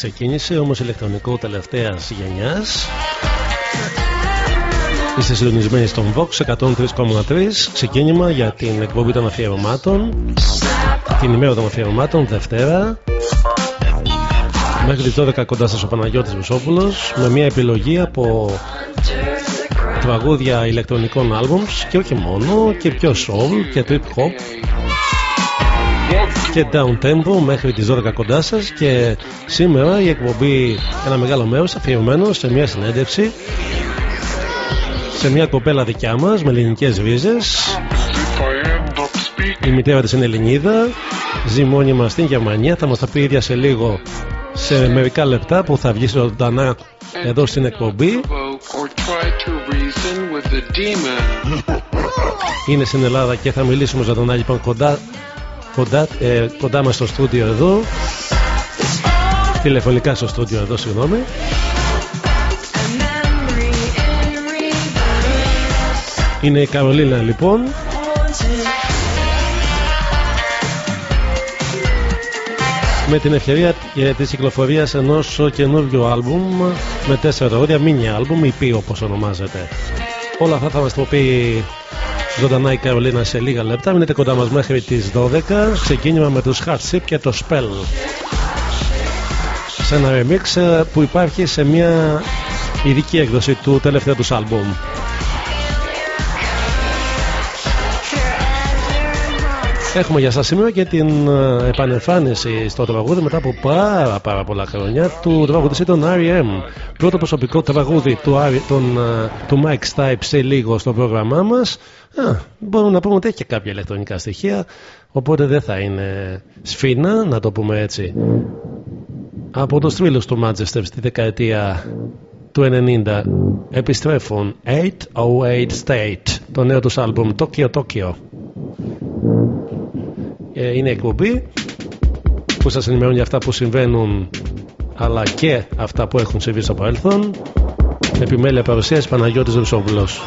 Ξεκίνησε όμως ηλεκτρονικό τελευταίας γενιάς. Είστε συντονισμένοι στον Vox 103,3 Ξεκίνημα για την εκπομπή των αφιερωμάτων. Την ημέρα των αφιερωμάτων Δευτέρα. Μέχρι τις 12 κοντά σας ο Παναγιώτης Βουσόπουλος Με μια επιλογή από τραγούδια ηλεκτρονικών άλμπουμς Και όχι μόνο και πιο soul και trip hop και down tempo μέχρι τις 12 κοντά σας και σήμερα η εκπομπή ένα μεγάλο μέρος αφιερωμένο σε μια συνέντευξη σε μια κοπέλα δικιά μας με ελληνικές ρίζες. Η μητέρα της είναι Ελληνίδα ζει μόνιμα στην Γερμανία. Θα μας τα πει ίδια σε λίγο σε μερικά λεπτά που θα βγει ζωντανά εδώ στην εκπομπή. Είναι στην Ελλάδα και θα μιλήσουμε ζωντανά λοιπόν κοντά κοντά, ε, κοντά μας στο στούντιο εδώ. Τηλεφωνικά στο στούντιο εδώ συγγνώμη. Είναι η Καρολίνα λοιπόν. Με την ευκαιρία της κυκλοφορίας ενός καινούργιου άλμπουμ με τέσσερα τραγούδια, mini άλμπουμ, EP όπως ονομάζεται. Όλα αυτά θα μας το πει ζωντανά η Καρολίνα σε λίγα λεπτά. Μείνετε κοντά μας μέχρι τις 12. Ξεκίνημα με τους Hardship και το Spell. Σε ένα remix ε, που υπάρχει σε μια ειδική έκδοση του τελευταίου τους άλμπουμ. Έχουμε για σας σήμερα και την ε, επανεμφάνιση στο τραγούδι μετά από πάρα πάρα πολλά χρόνια του τραγουδιστή των R.E.M. Πρώτο προσωπικό τραγούδι του, τον, ε, του Mike Stipe σε λίγο στο πρόγραμμά μας. Α, μπορούμε να πούμε ότι έχει και κάποια ηλεκτρονικά στοιχεία οπότε δεν θα είναι σφίνα να το πούμε έτσι. Από τους θρύλους του Manchester στη δεκαετία του 90 επιστρέφουν 808 State το νέο τους άλμπουμ Tokyo Tokyo. ε, είναι εκπομπή που σας ενημερώνει για αυτά που συμβαίνουν αλλά και αυτά που έχουν συμβεί στο παρελθόν. Επιμέλεια παρουσίαση Παναγιώτης Ρουσόβουλος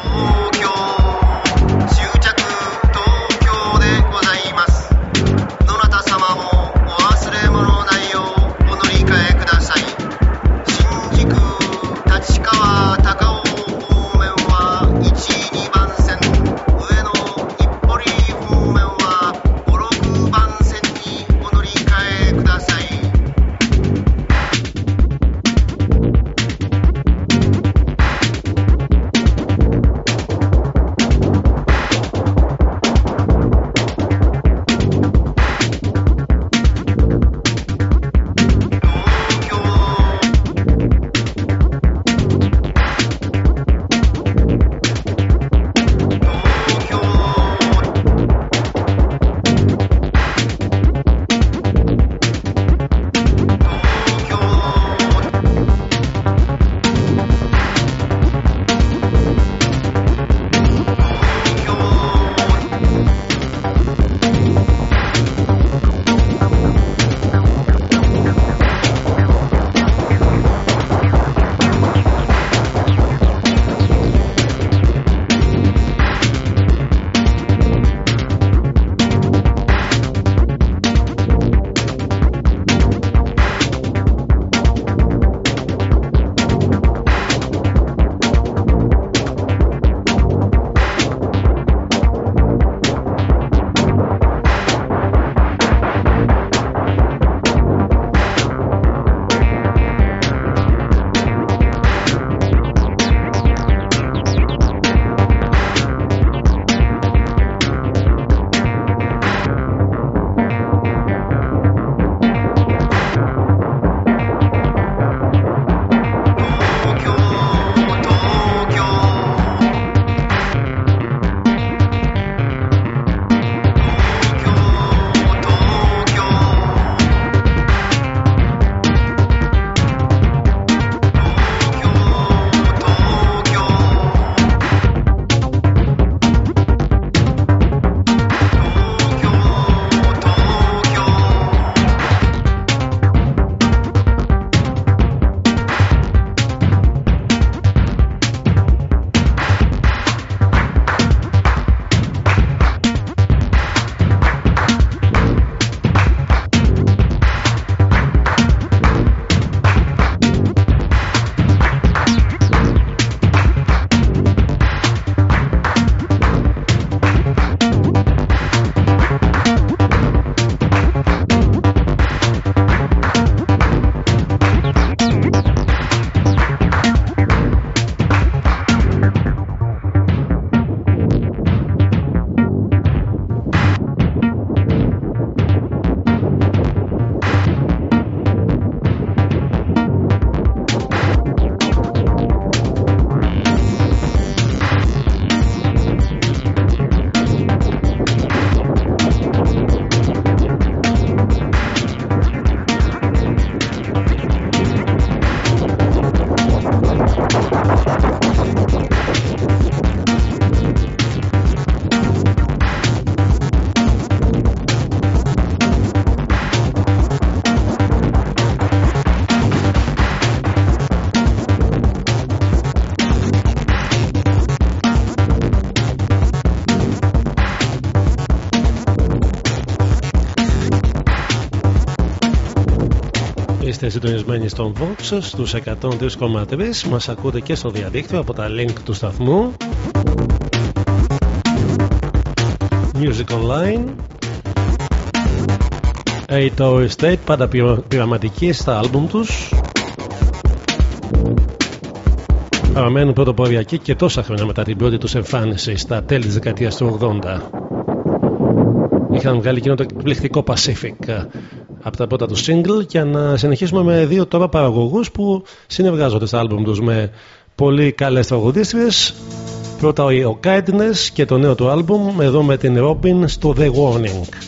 Είστε συντονισμένοι στον Vox στους 103,3 Μας ακούτε και στο διαδίκτυο από τα link του σταθμού. Music Online. 8 Hour State πάντα πειραματικοί στα άλμπουμ τους. Παραμένουν πρωτοποριακοί και τόσα χρόνια μετά την πρώτη τους εμφάνιση στα τέλη της δεκαετίας του 80 Είχαν βγάλει εκείνο το εκπληκτικό Pacific από τα πρώτα του single και να συνεχίσουμε με δύο τώρα παραγωγούς που συνεργάζονται στα άλμπουμ τους με πολύ καλές τραγουδίστριες. Πρώτα ο Kindness και το νέο του άλμπουμ εδώ με την Robin στο The Warning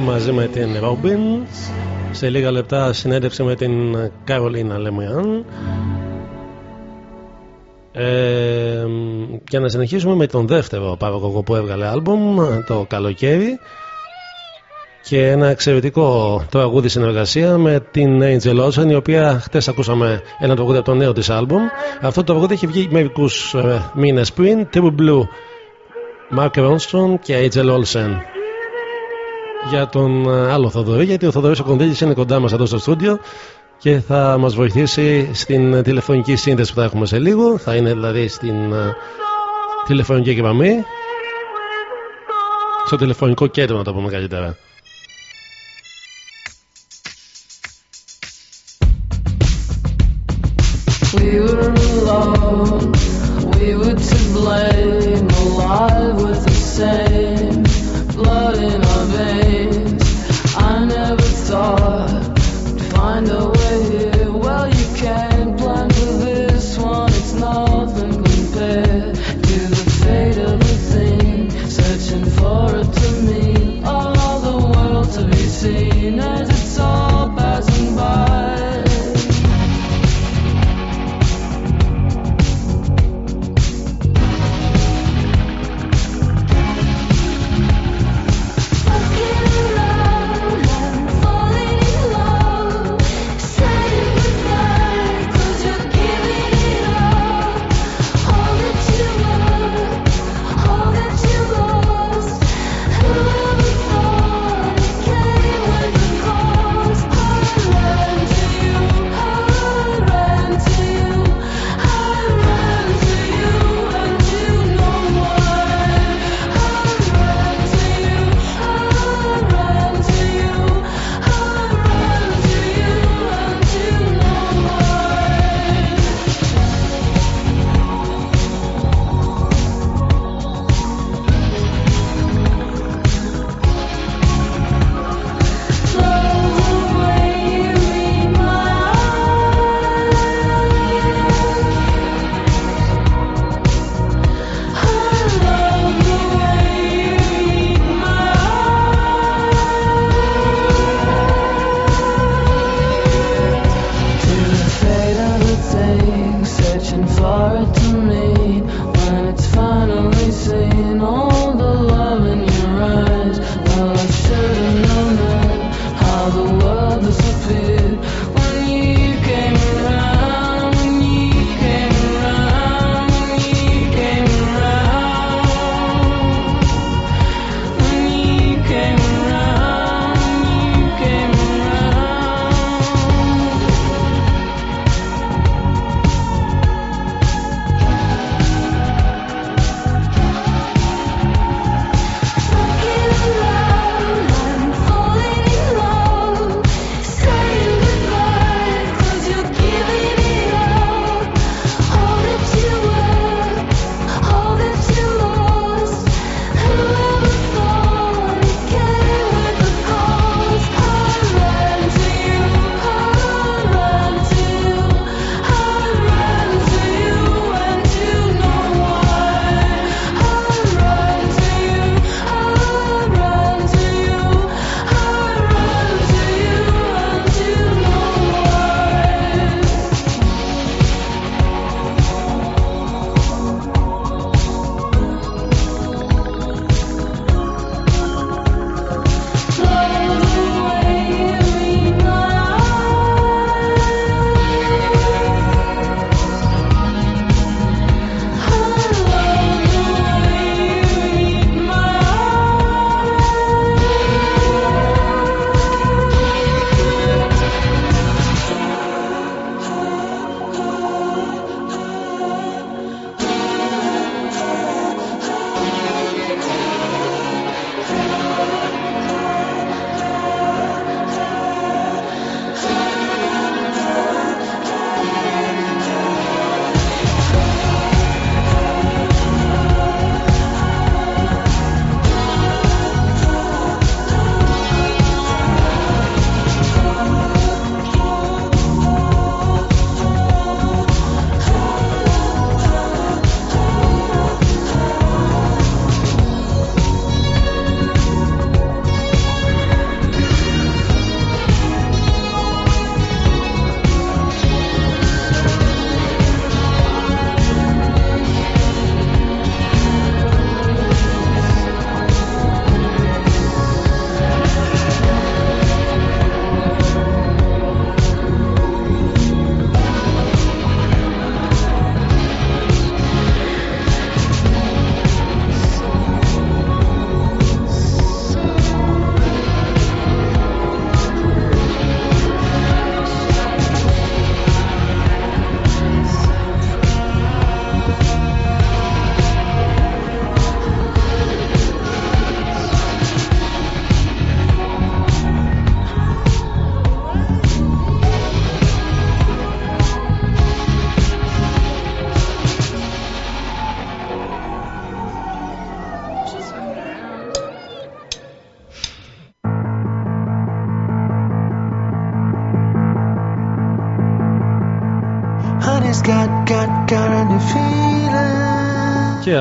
μαζί με την Robin σε λίγα λεπτά συνέντευξη με την Καρολίνα Λεμιάν ε, και να συνεχίσουμε με τον δεύτερο παραγωγό που έβγαλε άλμπουμ το καλοκαίρι και ένα εξαιρετικό τραγούδι συνεργασία με την Angel Olsen η οποία χτες ακούσαμε ένα τραγούδι από το νέο της άλμπουμ. Αυτό το τραγούδι έχει βγει μερικούς ε, μήνες πριν True Blue Mark Ronson και Angel Olsen για τον ε, άλλο Θοδωρή, γιατί ο Θοδωρής ο Κονδύλης είναι κοντά μας εδώ στο στούντιο και θα μας βοηθήσει στην τηλεφωνική σύνδεση που θα έχουμε σε λίγο. Θα είναι δηλαδή στην ε, τηλεφωνική γραμμή, στο τηλεφωνικό κέντρο να το πούμε καλύτερα.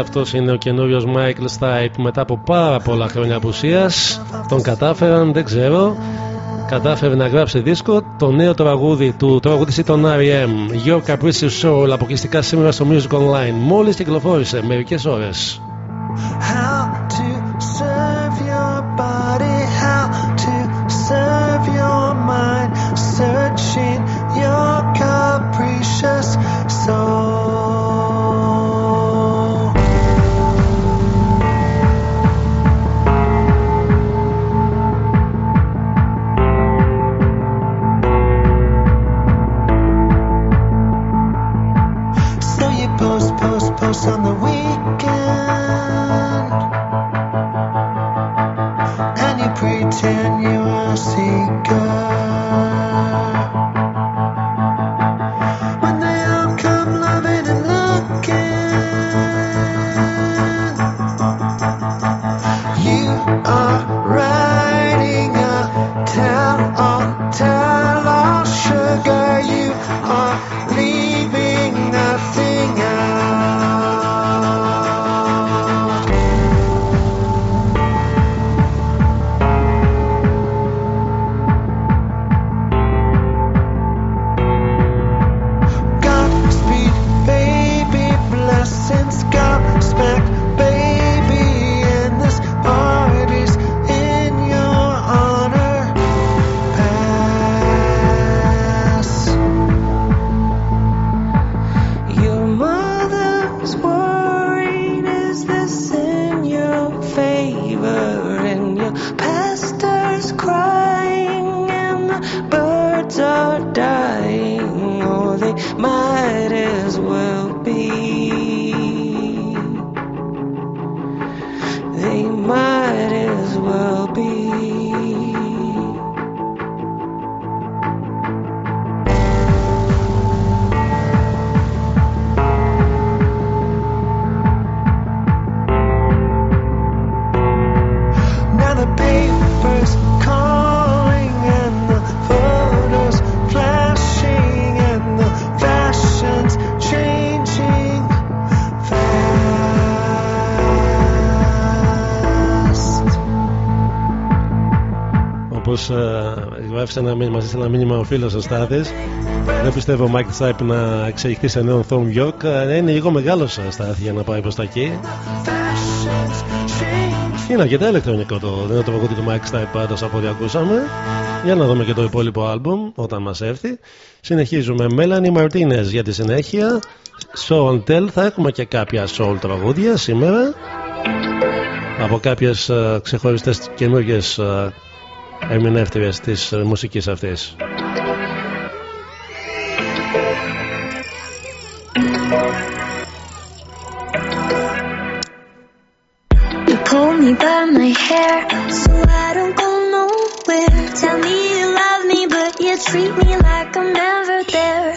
Αυτός είναι ο καινούριος Michael Stipe μετά από πάρα πολλά χρόνια απουσίας. Τον κατάφεραν, δεν ξέρω. Κατάφερε να γράψει δίσκο το νέο τραγούδι του τραγουδιστή των R.E.M. Your Capricious Soul αποκλειστικά σήμερα στο Music Online. Μόλις κυκλοφόρησε μερικές ώρες. Γράφει ένα μήνυμα, μαζί ένα μήνυμα ο φίλος ο Στάθης. Δεν πιστεύω ο Mike Stipe να εξελιχθεί σε νέο Thom Yorke. Είναι λίγο μεγάλος Στάθη για να πάει προς τα εκεί. Είναι αρκετά ηλεκτρονικό το νέο τραγούδι του Mike Stipe πάντως από ό,τι ακούσαμε. Για να δούμε και το υπόλοιπο άλμπουμ όταν μας έρθει. Συνεχίζουμε. Melanie Martinez για τη συνέχεια. Show and Tell. Θα έχουμε και κάποια soul τραγούδια σήμερα. Από κάποιες uh, ξεχωριστές καινούργιες uh, ερμηνεύτριες της μουσικής αυτής. pull me by my hair so I don't go nowhere. Tell me you love me, but you treat me like I'm never there.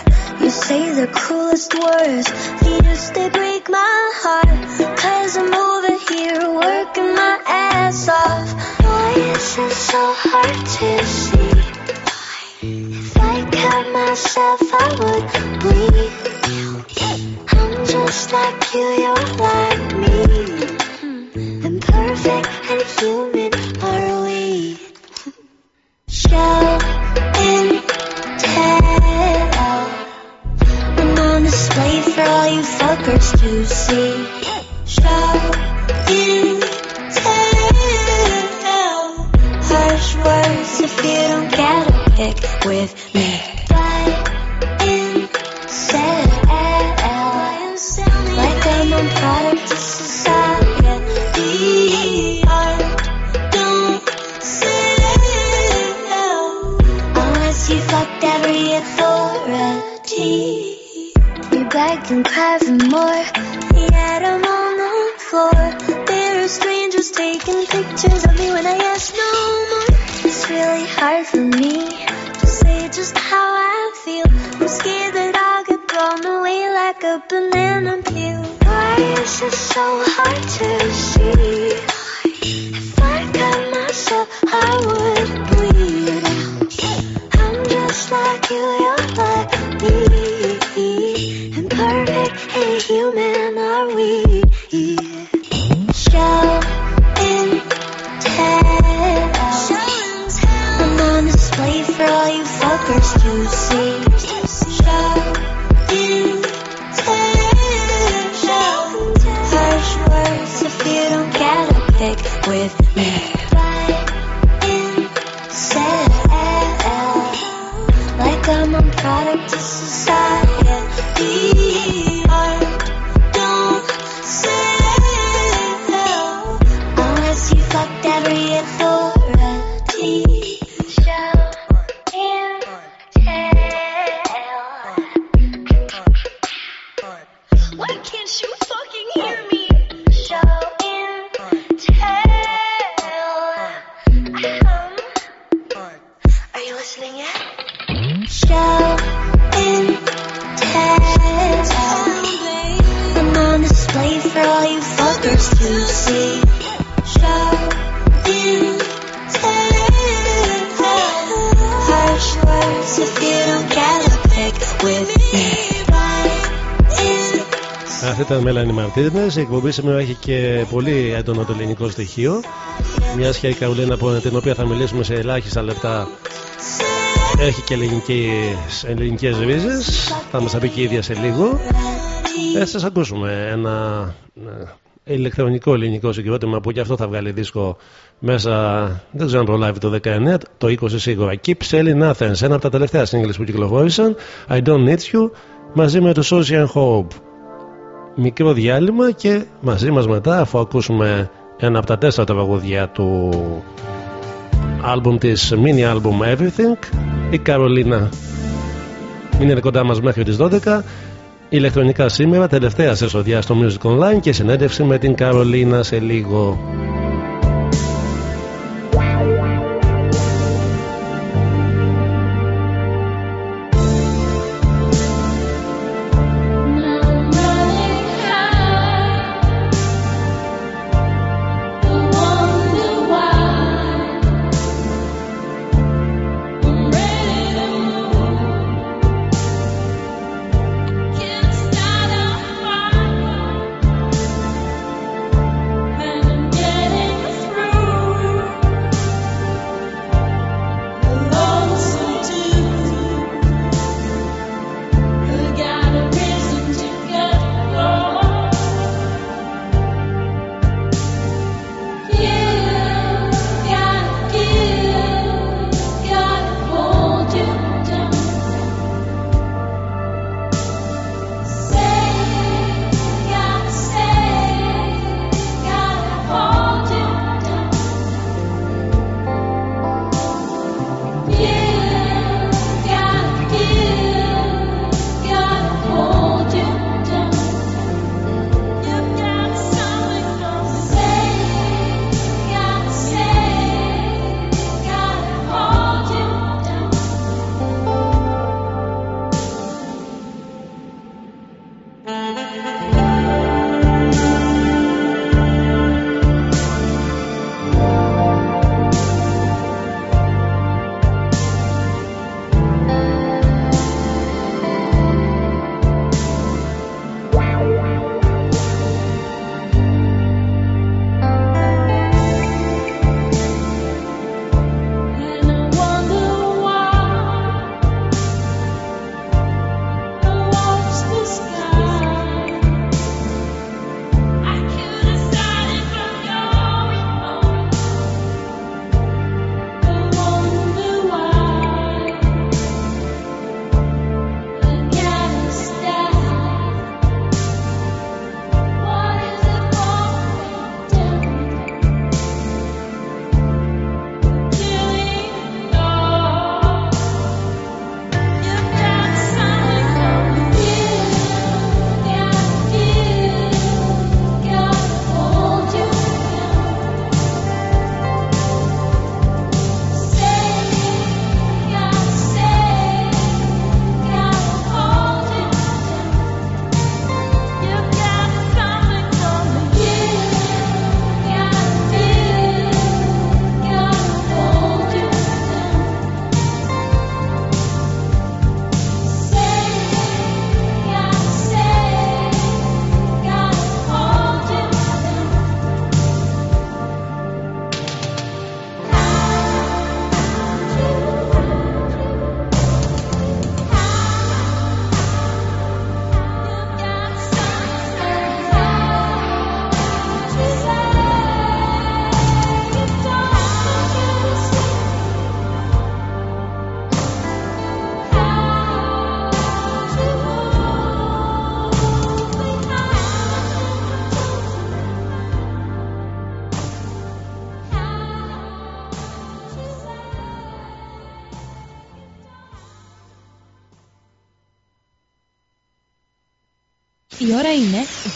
You say the cruelest words, these they break my heart. Cause I'm over here working my ass off. This is so hard to see. If I cut myself, I would bleed. I'm just like you, you're like me. Imperfect and human are we. Show and tell. I'm on display for all you fuckers to see. Show and words if you don't get a pick with me. like I'm a of society. Don't you every authority. You and cry for more, yet I'm on the floor. There are strangers taking pictures of me when I ask no more really hard for me to say just how I feel. I'm scared that I'll get blown away like a banana peel. Why is it so hard to see? If I cut myself, I would bleed. I'm just like you, you're like me. Imperfect and human are we? Show for all you fuckers to see. Show tell. Harsh words if you don't get a pick with me. sell. Like I'm a product of society. Ήταν Μέλανη Μαρτίνες. Η εκπομπή σήμερα έχει και πολύ έντονο το ελληνικό στοιχείο. Μια και η Καρολίνα από την οποία θα μιλήσουμε σε ελάχιστα λεπτά έχει και ελληνικέ ρίζες. Θα μας τα πει και η ίδια σε λίγο. Ε, σας ακούσουμε ένα ε, ηλεκτρονικό ελληνικό συγκρότημα που και αυτό θα βγάλει δίσκο μέσα, δεν ξέρω αν προλάβει το 19, το 20 σίγουρα. Keep Selling Athens, ένα από τα τελευταία singles που κυκλοφόρησαν. I Don't Need You, μαζί με το Social Hope μικρό διάλειμμα και μαζί μας μετά αφού ακούσουμε ένα από τα τέσσερα τραγούδια του άλμπουμ της mini album Everything η Καρολίνα είναι κοντά μας μέχρι τις 12 ηλεκτρονικά σήμερα τελευταία σε στο Music Online και συνέντευξη με την Καρολίνα σε λίγο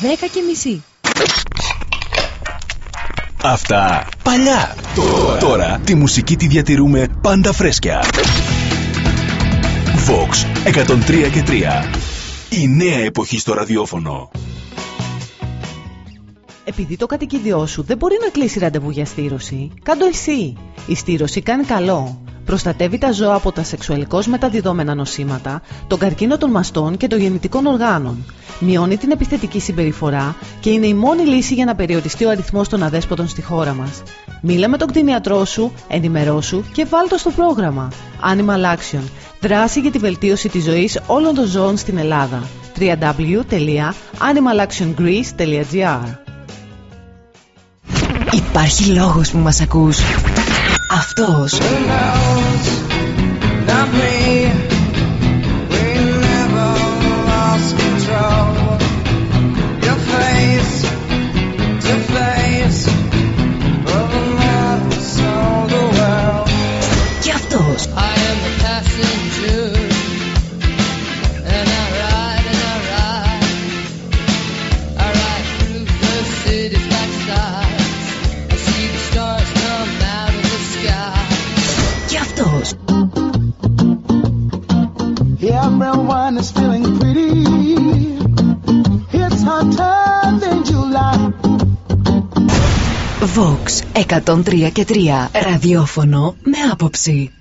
10 και μισή. Αυτά παλιά. Τώρα. Τώρα τη μουσική τη διατηρούμε πάντα φρέσκια. Vox 103 και 3. Η νέα εποχή στο ραδιόφωνο. Επειδή το κατοικίδιό σου δεν μπορεί να κλείσει ραντεβού για στήρωση, κάντο εσύ. Η στήρωση κάνει καλό. Προστατεύει τα ζώα από τα σεξουαλικώς μεταδιδόμενα νοσήματα, τον καρκίνο των μαστών και των γεννητικών οργάνων. Μειώνει την επιθετική συμπεριφορά και είναι η μόνη λύση για να περιοριστεί ο αριθμός των αδέσποτων στη χώρα μας. Μίλα με τον κτηνιατρό σου, ενημερώσου και βάλ το στο πρόγραμμα. Animal Action. Δράση για τη βελτίωση της ζωής όλων των ζώων στην Ελλάδα. www.animalactiongreece.gr Υπάρχει λόγος που μας ακούς. Αυτός. Everyone is feeling pretty. It's hotter than July. Vox 103 και 3. Ραδιόφωνο με άποψη.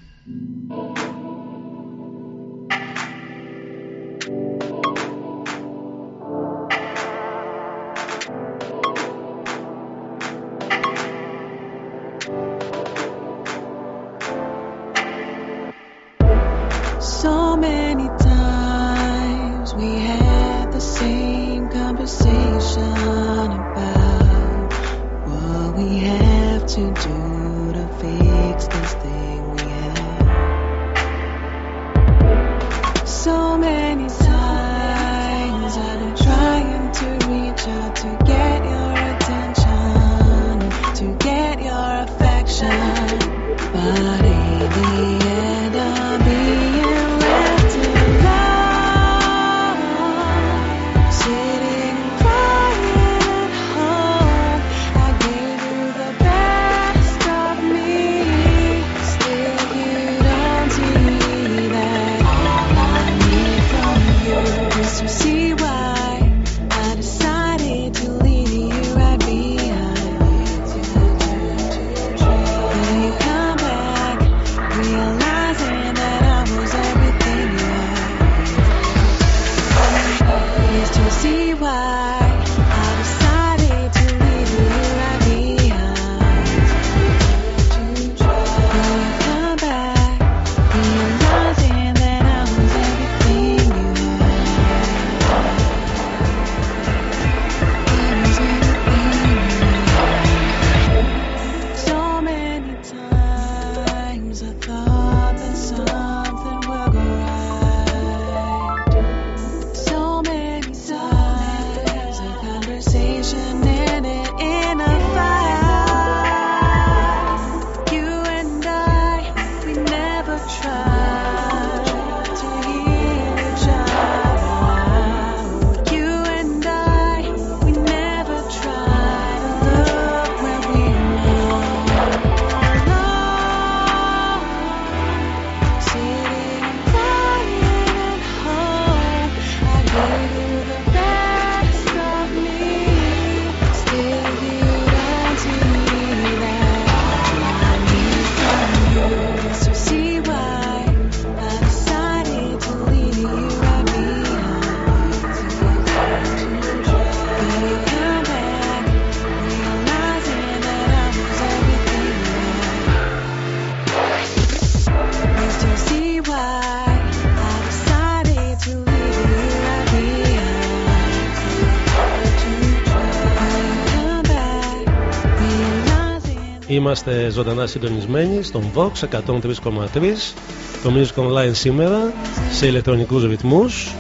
Είμαστε ζωντανά συντονισμένοι στον Vox 103,3 το Music Online σήμερα σε ηλεκτρονικούς ρυθμούς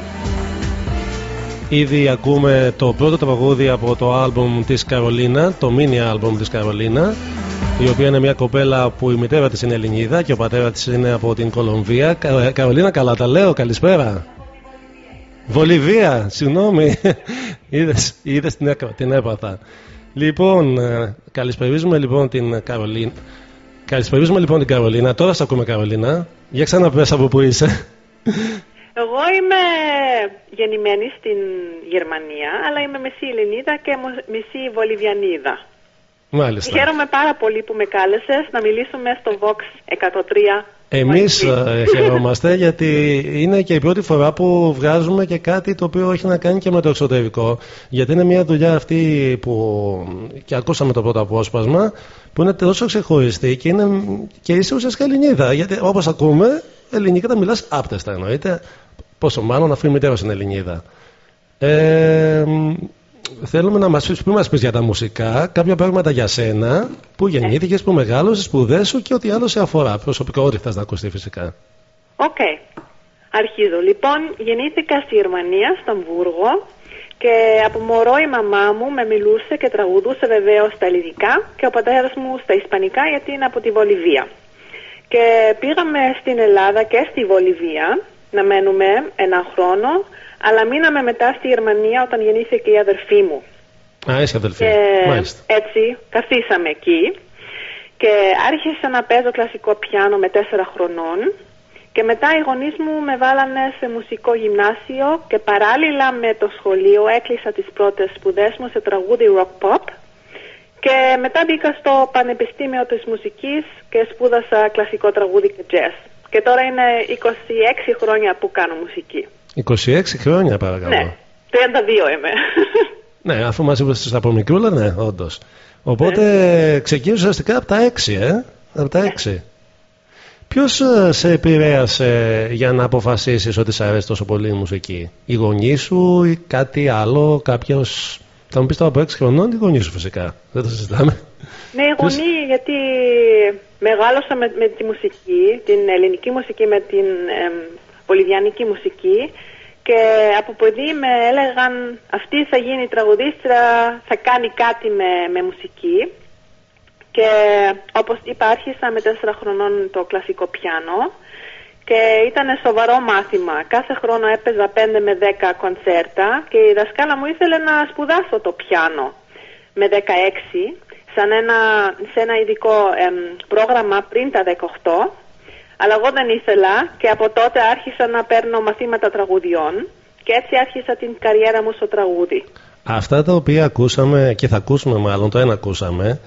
Ήδη ακούμε το πρώτο τραγούδι από το άλμπουμ της Καρολίνα, το mini άλμπουμ της Καρολίνα η οποία είναι μια κοπέλα που η μητέρα της είναι Ελληνίδα και ο πατέρας της είναι από την Κολομβία. Κα- Καρολίνα, καλά τα λέω, καλησπέρα. Βολιβία, συγγνώμη. είδες, είδες την, έκα- την έπαθα. Λοιπόν, ε, καλησπερίζουμε λοιπόν την Καρολίνα. Καλησπερίζουμε λοιπόν την Καρολίνα. Τώρα σε ακούμε Καρολίνα. Για ξαναπες από πού είσαι. Εγώ είμαι γεννημένη στην Γερμανία, αλλά είμαι μισή Ελληνίδα και μο- μισή Βολιβιανίδα. Μάλιστα. Χαίρομαι πάρα πολύ που με κάλεσες να μιλήσουμε στο Vox 103. Εμείς μαζί. ε, χαιρόμαστε γιατί είναι και η πρώτη φορά που βγάζουμε και κάτι το οποίο έχει να κάνει και με το εξωτερικό. Γιατί είναι μια δουλειά αυτή που και ακούσαμε το πρώτο απόσπασμα που είναι τόσο ξεχωριστή και, είναι, και είσαι ουσιαστικά Ελληνίδα. Γιατί όπως ακούμε, ελληνικά τα μιλάς άπταιστα εννοείται. Πόσο μάλλον αφού η μητέρα σου είναι Ελληνίδα. Ε, μ, θέλουμε να μας πεις, πριν μας πεις για τα μουσικά, κάποια πράγματα για σένα, πού γεννήθηκες, πού μεγάλωσες, σπουδές σου και ό,τι άλλο σε αφορά. Προσωπικότητα θες να ακουστεί φυσικά. Οκ. Αρχίζω. Λοιπόν, γεννήθηκα στη Γερμανία, στο Αμβούργο και από μωρό η μαμά μου με μιλούσε και τραγουδούσε βεβαίως στα ελληνικά και ο πατέρας μου στα ισπανικά γιατί είναι από τη Βολιβία. Και πήγαμε στην Ελλάδα και στη Βολιβία να μένουμε ένα χρόνο, αλλά μείναμε μετά στη Γερμανία όταν γεννήθηκε η αδερφή μου. Α, είσαι αδελφή. Και Μάλιστα. έτσι καθίσαμε εκεί και άρχισα να παίζω κλασικό πιάνο με τέσσερα χρονών και μετά οι γονείς μου με βάλανε σε μουσικό γυμνάσιο και παράλληλα με το σχολείο έκλεισα τις πρώτες σπουδές μου σε τραγούδι rock pop και μετά μπήκα στο Πανεπιστήμιο της Μουσικής και σπούδασα κλασικό τραγούδι και jazz. Και τώρα είναι 26 χρόνια που κάνω μουσική. 26 χρόνια παρακαλώ. Ναι, 32 είμαι. Ναι, αφού μας είπες από μικρούλα, ναι, όντως. Οπότε ξεκίνησε ουσιαστικά από τα 6, ε. Από τα 6. Ποιος ε, σε επηρέασε για να αποφασίσεις ότι σε αρέσει τόσο πολύ η μουσική; Οι γονείς σου ή κάτι άλλο, κάποιος... Θα μου πεις τώρα από 6 χρονών, οι γονείς σου φυσικά. Δεν το συζητάμε. Ναι, η γονή, γιατί μεγάλωσα με, με τη μουσική, την ελληνική μουσική με την εμ, βολιβιανική μουσική και από παιδί με έλεγαν αυτή θα γίνει τραγουδίστρα, θα κάνει κάτι με, με μουσική και όπως είπα άρχισα με τέσσερα χρονών το κλασικό πιάνο και ήταν σοβαρό μάθημα. Κάθε χρόνο έπαιζα 5 με 10 κονσέρτα και η δασκάλα μου ήθελε να σπουδάσω το πιάνο με 16 σαν ένα, σε ένα ειδικό εμ, πρόγραμμα πριν τα 18 αλλά εγώ δεν ήθελα και από τότε άρχισα να παίρνω μαθήματα τραγουδιών και έτσι άρχισα την καριέρα μου στο τραγούδι. Αυτά τα οποία ακούσαμε και θα ακούσουμε μάλλον, το ένα ακούσαμε,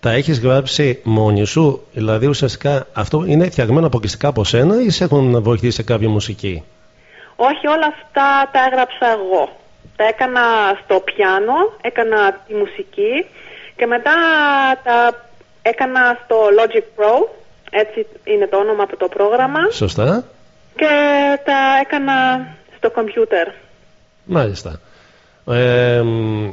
τα έχεις γράψει μόνη σου, δηλαδή ουσιαστικά αυτό είναι φτιαγμένο αποκλειστικά από σένα ή σε έχουν βοηθήσει σε κάποια μουσική; Όχι, όλα αυτά τα έγραψα εγώ. Τα έκανα στο πιάνο, έκανα τη μουσική και μετά τα έκανα στο Logic Pro, έτσι είναι το όνομα από το πρόγραμμα Σωστά. και τα έκανα στο κομπιούτερ. Μάλιστα. Ε, μ,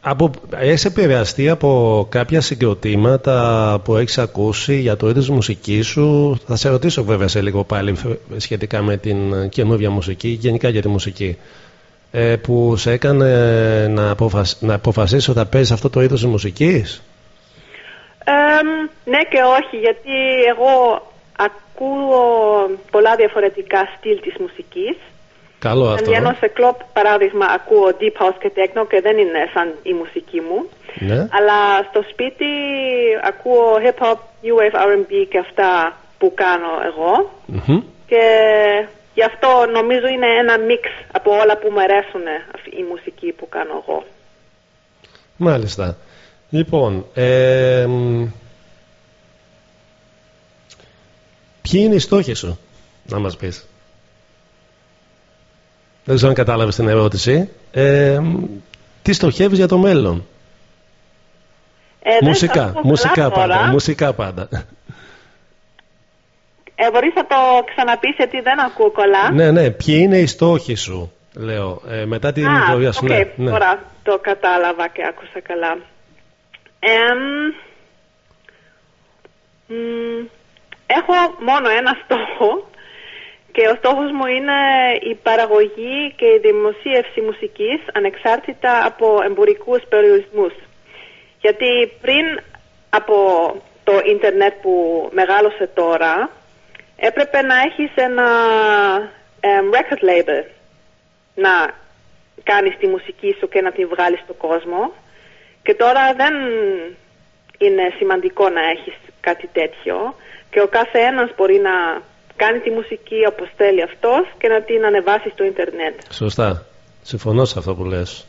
από, έχεις επηρεαστεί από κάποια συγκροτήματα που έχεις ακούσει για το είδος μουσικής σου; Θα σε ρωτήσω βέβαια σε λίγο πάλι σχετικά με την καινούργια μουσική, γενικά για τη μουσική. Ε, που σε έκανε να, αποφασ... να αποφασίσεις ότι θα παίζεις αυτό το είδος της μουσικής; Εμ, ναι και όχι, γιατί εγώ ακούω πολλά διαφορετικά στυλ της μουσικής. Καλό Αν αυτό. βγαίνω σε κλοπ, παράδειγμα, ακούω deep house και techno και δεν είναι σαν η μουσική μου. Ναι. Αλλά στο σπίτι ακούω hip hop, new wave, R&B και αυτά που κάνω εγώ. Μμμ. Και γι' αυτό νομίζω είναι ένα μίξ από όλα που μου αρέσουν αυτή η μουσική που κάνω εγώ. Μάλιστα. Λοιπόν, ε, μ, ποιοι είναι οι στόχοι σου, να μας πεις; Δεν ξέρω αν κατάλαβες την ερώτηση. Ε, μ, τι στοχεύεις για το μέλλον; Ε, δεν σας μουσικά, πω μουσικά καλά πάντα, τώρα. μουσικά πάντα. Ε, μπορείς να το ξαναπείς γιατί δεν ακούω καλά. ναι, ναι, ποιοι είναι οι στόχοι σου, λέω, ε, μετά την Α, πορεία σου. οκ, ναι, ναι. τώρα το κατάλαβα και άκουσα καλά. Εμ, μ, έχω μόνο ένα στόχο και ο στόχος μου είναι η παραγωγή και η δημοσίευση μουσικής ανεξάρτητα από εμπορικούς περιορισμούς. Γιατί πριν από το ίντερνετ που μεγάλωσε τώρα έπρεπε να έχεις ένα εμ, record label να κάνεις τη μουσική σου και να τη βγάλεις στον κόσμο και τώρα δεν είναι σημαντικό να έχεις κάτι τέτοιο και ο κάθε ένας μπορεί να κάνει τη μουσική όπως θέλει αυτός και να την ανεβάσει στο ίντερνετ. Σωστά. Συμφωνώ σε αυτό που λες.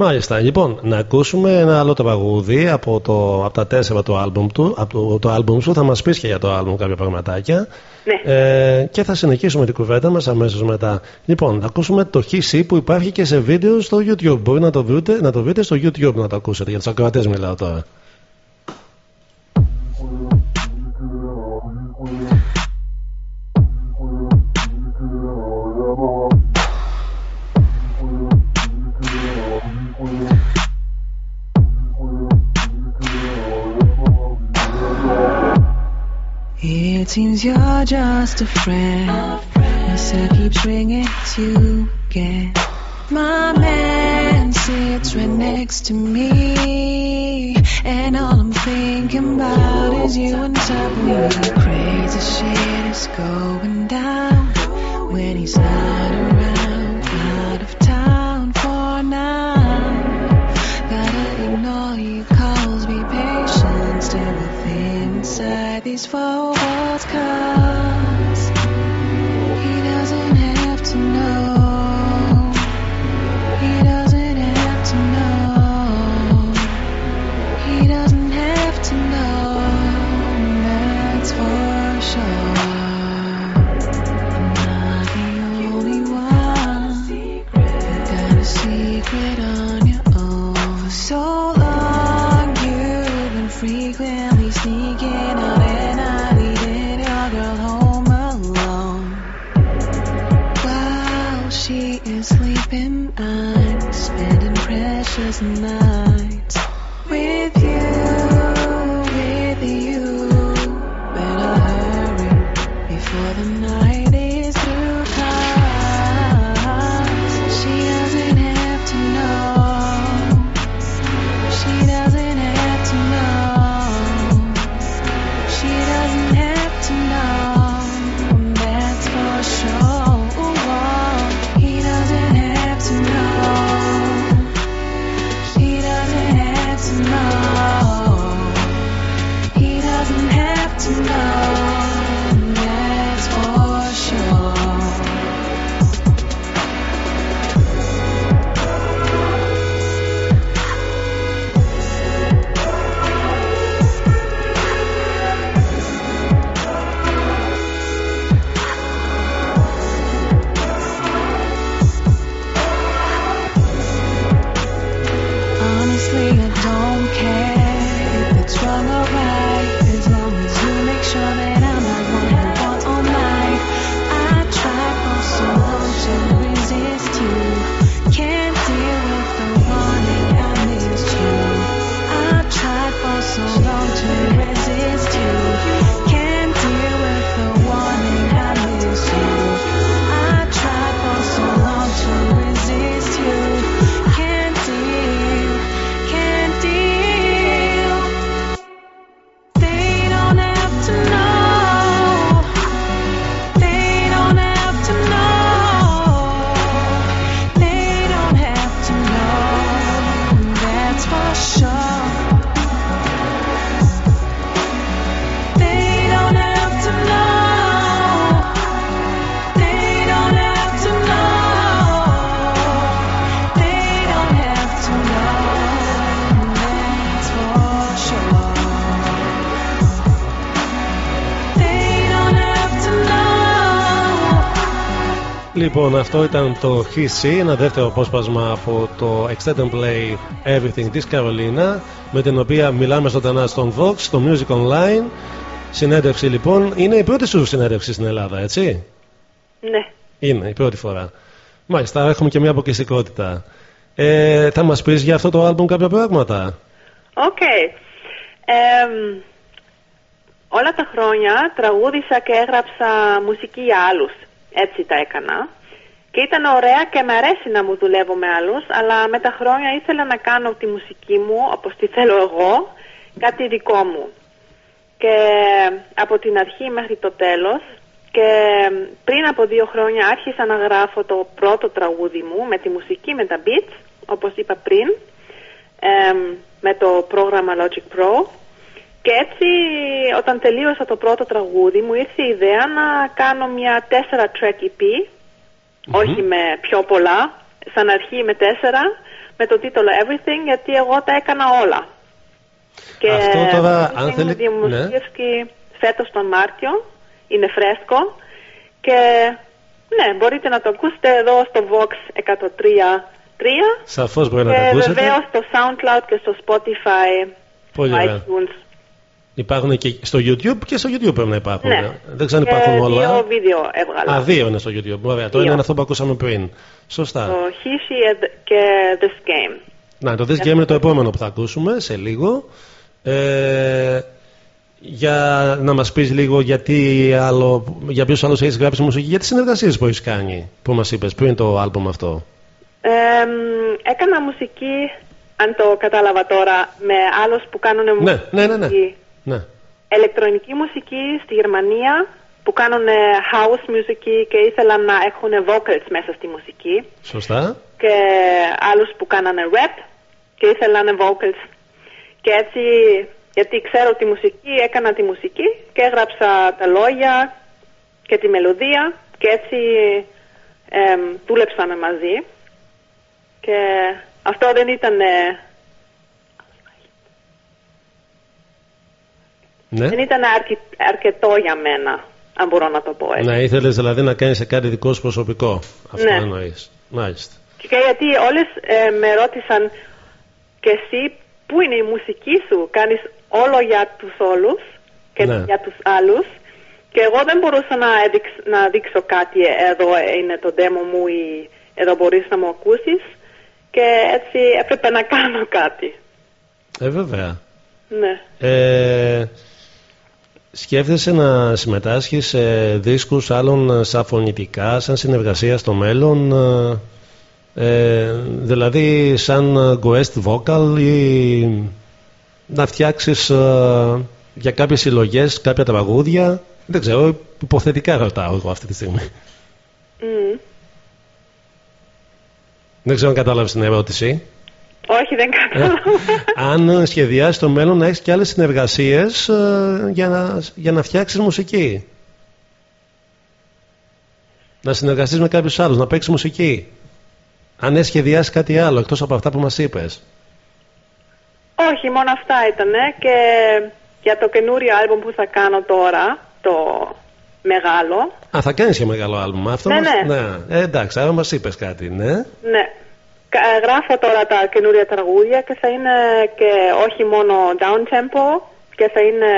Μάλιστα, λοιπόν, να ακούσουμε ένα άλλο τραγούδι από, το, από τα τέσσερα του άλμπουμ του. Από το, το άλμπουμ σου θα μας πεις και για το άλμπουμ κάποια πραγματάκια. Ναι. Ε, και θα συνεχίσουμε την κουβέντα μας αμέσως μετά. Λοιπόν, να ακούσουμε το HC που υπάρχει και σε βίντεο στο YouTube. Μπορεί να το βρείτε, να το βρείτε στο YouTube να το ακούσετε. Για τους ακροατές μιλάω τώρα. It seems you're just a friend. My cell keeps ringing to get. My man sits right next to me, and all I'm thinking about is you on top of me. Crazy shit is going down when he's not around, out of town for now. Gotta ignore he these four walls. Cause Λοιπόν, αυτό ήταν το HC, ένα δεύτερο απόσπασμα από το Extended Play Everything της Καρολίνα, με την οποία μιλάμε ζωντανά στον Vox, στο Music Online. Συνέντευξη λοιπόν, είναι η πρώτη σου συνέντευξη στην Ελλάδα, έτσι; Ναι. Είναι η πρώτη φορά. Μάλιστα, έχουμε και μια αποκλειστικότητα. Ε, θα μας πεις για αυτό το άλμπουμ κάποια πράγματα; Οκ. Εμ, όλα τα χρόνια τραγούδισα και έγραψα μουσική για άλλους. Έτσι τα έκανα. Και ήταν ωραία και με αρέσει να μου δουλεύω με άλλους, αλλά με τα χρόνια ήθελα να κάνω τη μουσική μου όπως τη θέλω εγώ, κάτι δικό μου. Και από την αρχή μέχρι το τέλος και πριν από δύο χρόνια άρχισα να γράφω το πρώτο τραγούδι μου με τη μουσική, με τα beats, όπως είπα πριν, εμ, με το πρόγραμμα Logic Pro. Και έτσι όταν τελείωσα το πρώτο τραγούδι μου ήρθε η ιδέα να κάνω μια 4 track EP, όχι με πιο πολλά, σαν αρχή με τέσσερα, με το τίτλο Everything, γιατί εγώ τα έκανα όλα. Και Αυτό τώρα, αν Everything θέλει- δημοσίευσκει φέτος τον Μάρτιο, είναι φρέσκο και ναι, μπορείτε να το ακούσετε εδώ στο Vox 103.3 Σαφώς μπορεί να τα και ακούσετε. βεβαίως στο SoundCloud και στο Spotify, Πολύ στο ωραία. iTunes. Υπάρχουν και στο YouTube και στο YouTube πρέπει να υπάρχουν. Ναι. Δεν ξέρω αν Και υπάρχουν όλα. δύο βίντεο έβγαλα. Α, δύο είναι στο YouTube. Ωραία. Το Δύο. ένα είναι αυτό που ακούσαμε πριν. Σωστά. Το Hishi και This Game. Να, το This Game είναι το επόμενο που θα ακούσουμε σε λίγο. Ε, για να μας πεις λίγο γιατί άλλο, για ποιους άλλους έχεις γράψει μουσική, για τις συνεργασίες που έχεις κάνει, που μας είπες πριν το άλμπομ αυτό. Ε, μ, έκανα μουσική, αν το κατάλαβα τώρα, με άλλους που κάνουν Ναι, μουσική. ναι, ναι, ναι. ναι. Ηλεκτρονική μουσική στη Γερμανία που κάνουν house μουσική και ήθελαν να έχουν vocals μέσα στη μουσική. Σωστά. και άλλους που κάνανε rap και ήθελαν vocals. Και έτσι γιατί ξέρω τη μουσική έκανα τη μουσική και έγραψα τα λόγια και τη μελωδία και έτσι εμ, δούλεψαμε μαζί. Και αυτό δεν ήταν ε, Ναι. δεν ήταν αρκε- αρκετό για μένα αν μπορώ να το πω έτσι. Να ήθελες δηλαδή να κάνεις κάτι δικό σου προσωπικό. Αυτό Ναι. εννοείς. Μάλιστα. Και γιατί όλες ε, με ρώτησαν και εσύ πού είναι η μουσική σου, κάνεις όλο για τους όλους και Ναι. για τους άλλους και εγώ δεν μπορούσα να, έδειξ- να δείξω κάτι ε, εδώ είναι το demo μου ή εδώ μπορείς να μου ακούσεις και έτσι έπρεπε να κάνω κάτι. Ε, βέβαια. Ναι. Ε, σκέφτεσαι να συμμετάσχεις σε δίσκους άλλων σαν φωνητικά, σαν συνεργασία στο μέλλον, ε, ε, δηλαδή σαν guest vocal ή να φτιάξεις ε, για κάποιες συλλογές κάποια τραγούδια; Δεν ξέρω, υποθετικά ρωτάω εγώ αυτή τη στιγμή. Μμ. Δεν ξέρω αν κατάλαβες την ερώτηση. Όχι δεν κατάλαβα. αν σχεδιάσεις στο μέλλον να έχεις και άλλες συνεργασίες για, να, για να φτιάξεις μουσική. Να συνεργαστείς με κάποιους άλλους, να παίξεις μουσική. Αν έχεις σχεδιάσει κάτι άλλο εκτός από αυτά που μας είπες. Όχι, μόνο αυτά ήταν και για το καινούριο άλμπουμ που θα κάνω τώρα, το μεγάλο, Α, θα κάνεις και μεγάλο άλμπουμ. Αυτό Ναι, μας... ναι. Ε, εντάξει, άρα μας είπες κάτι, ναι. Ναι. Κα- ε, Γράφω τώρα τα καινούρια τραγούδια και θα είναι και όχι μόνο down tempo και θα είναι,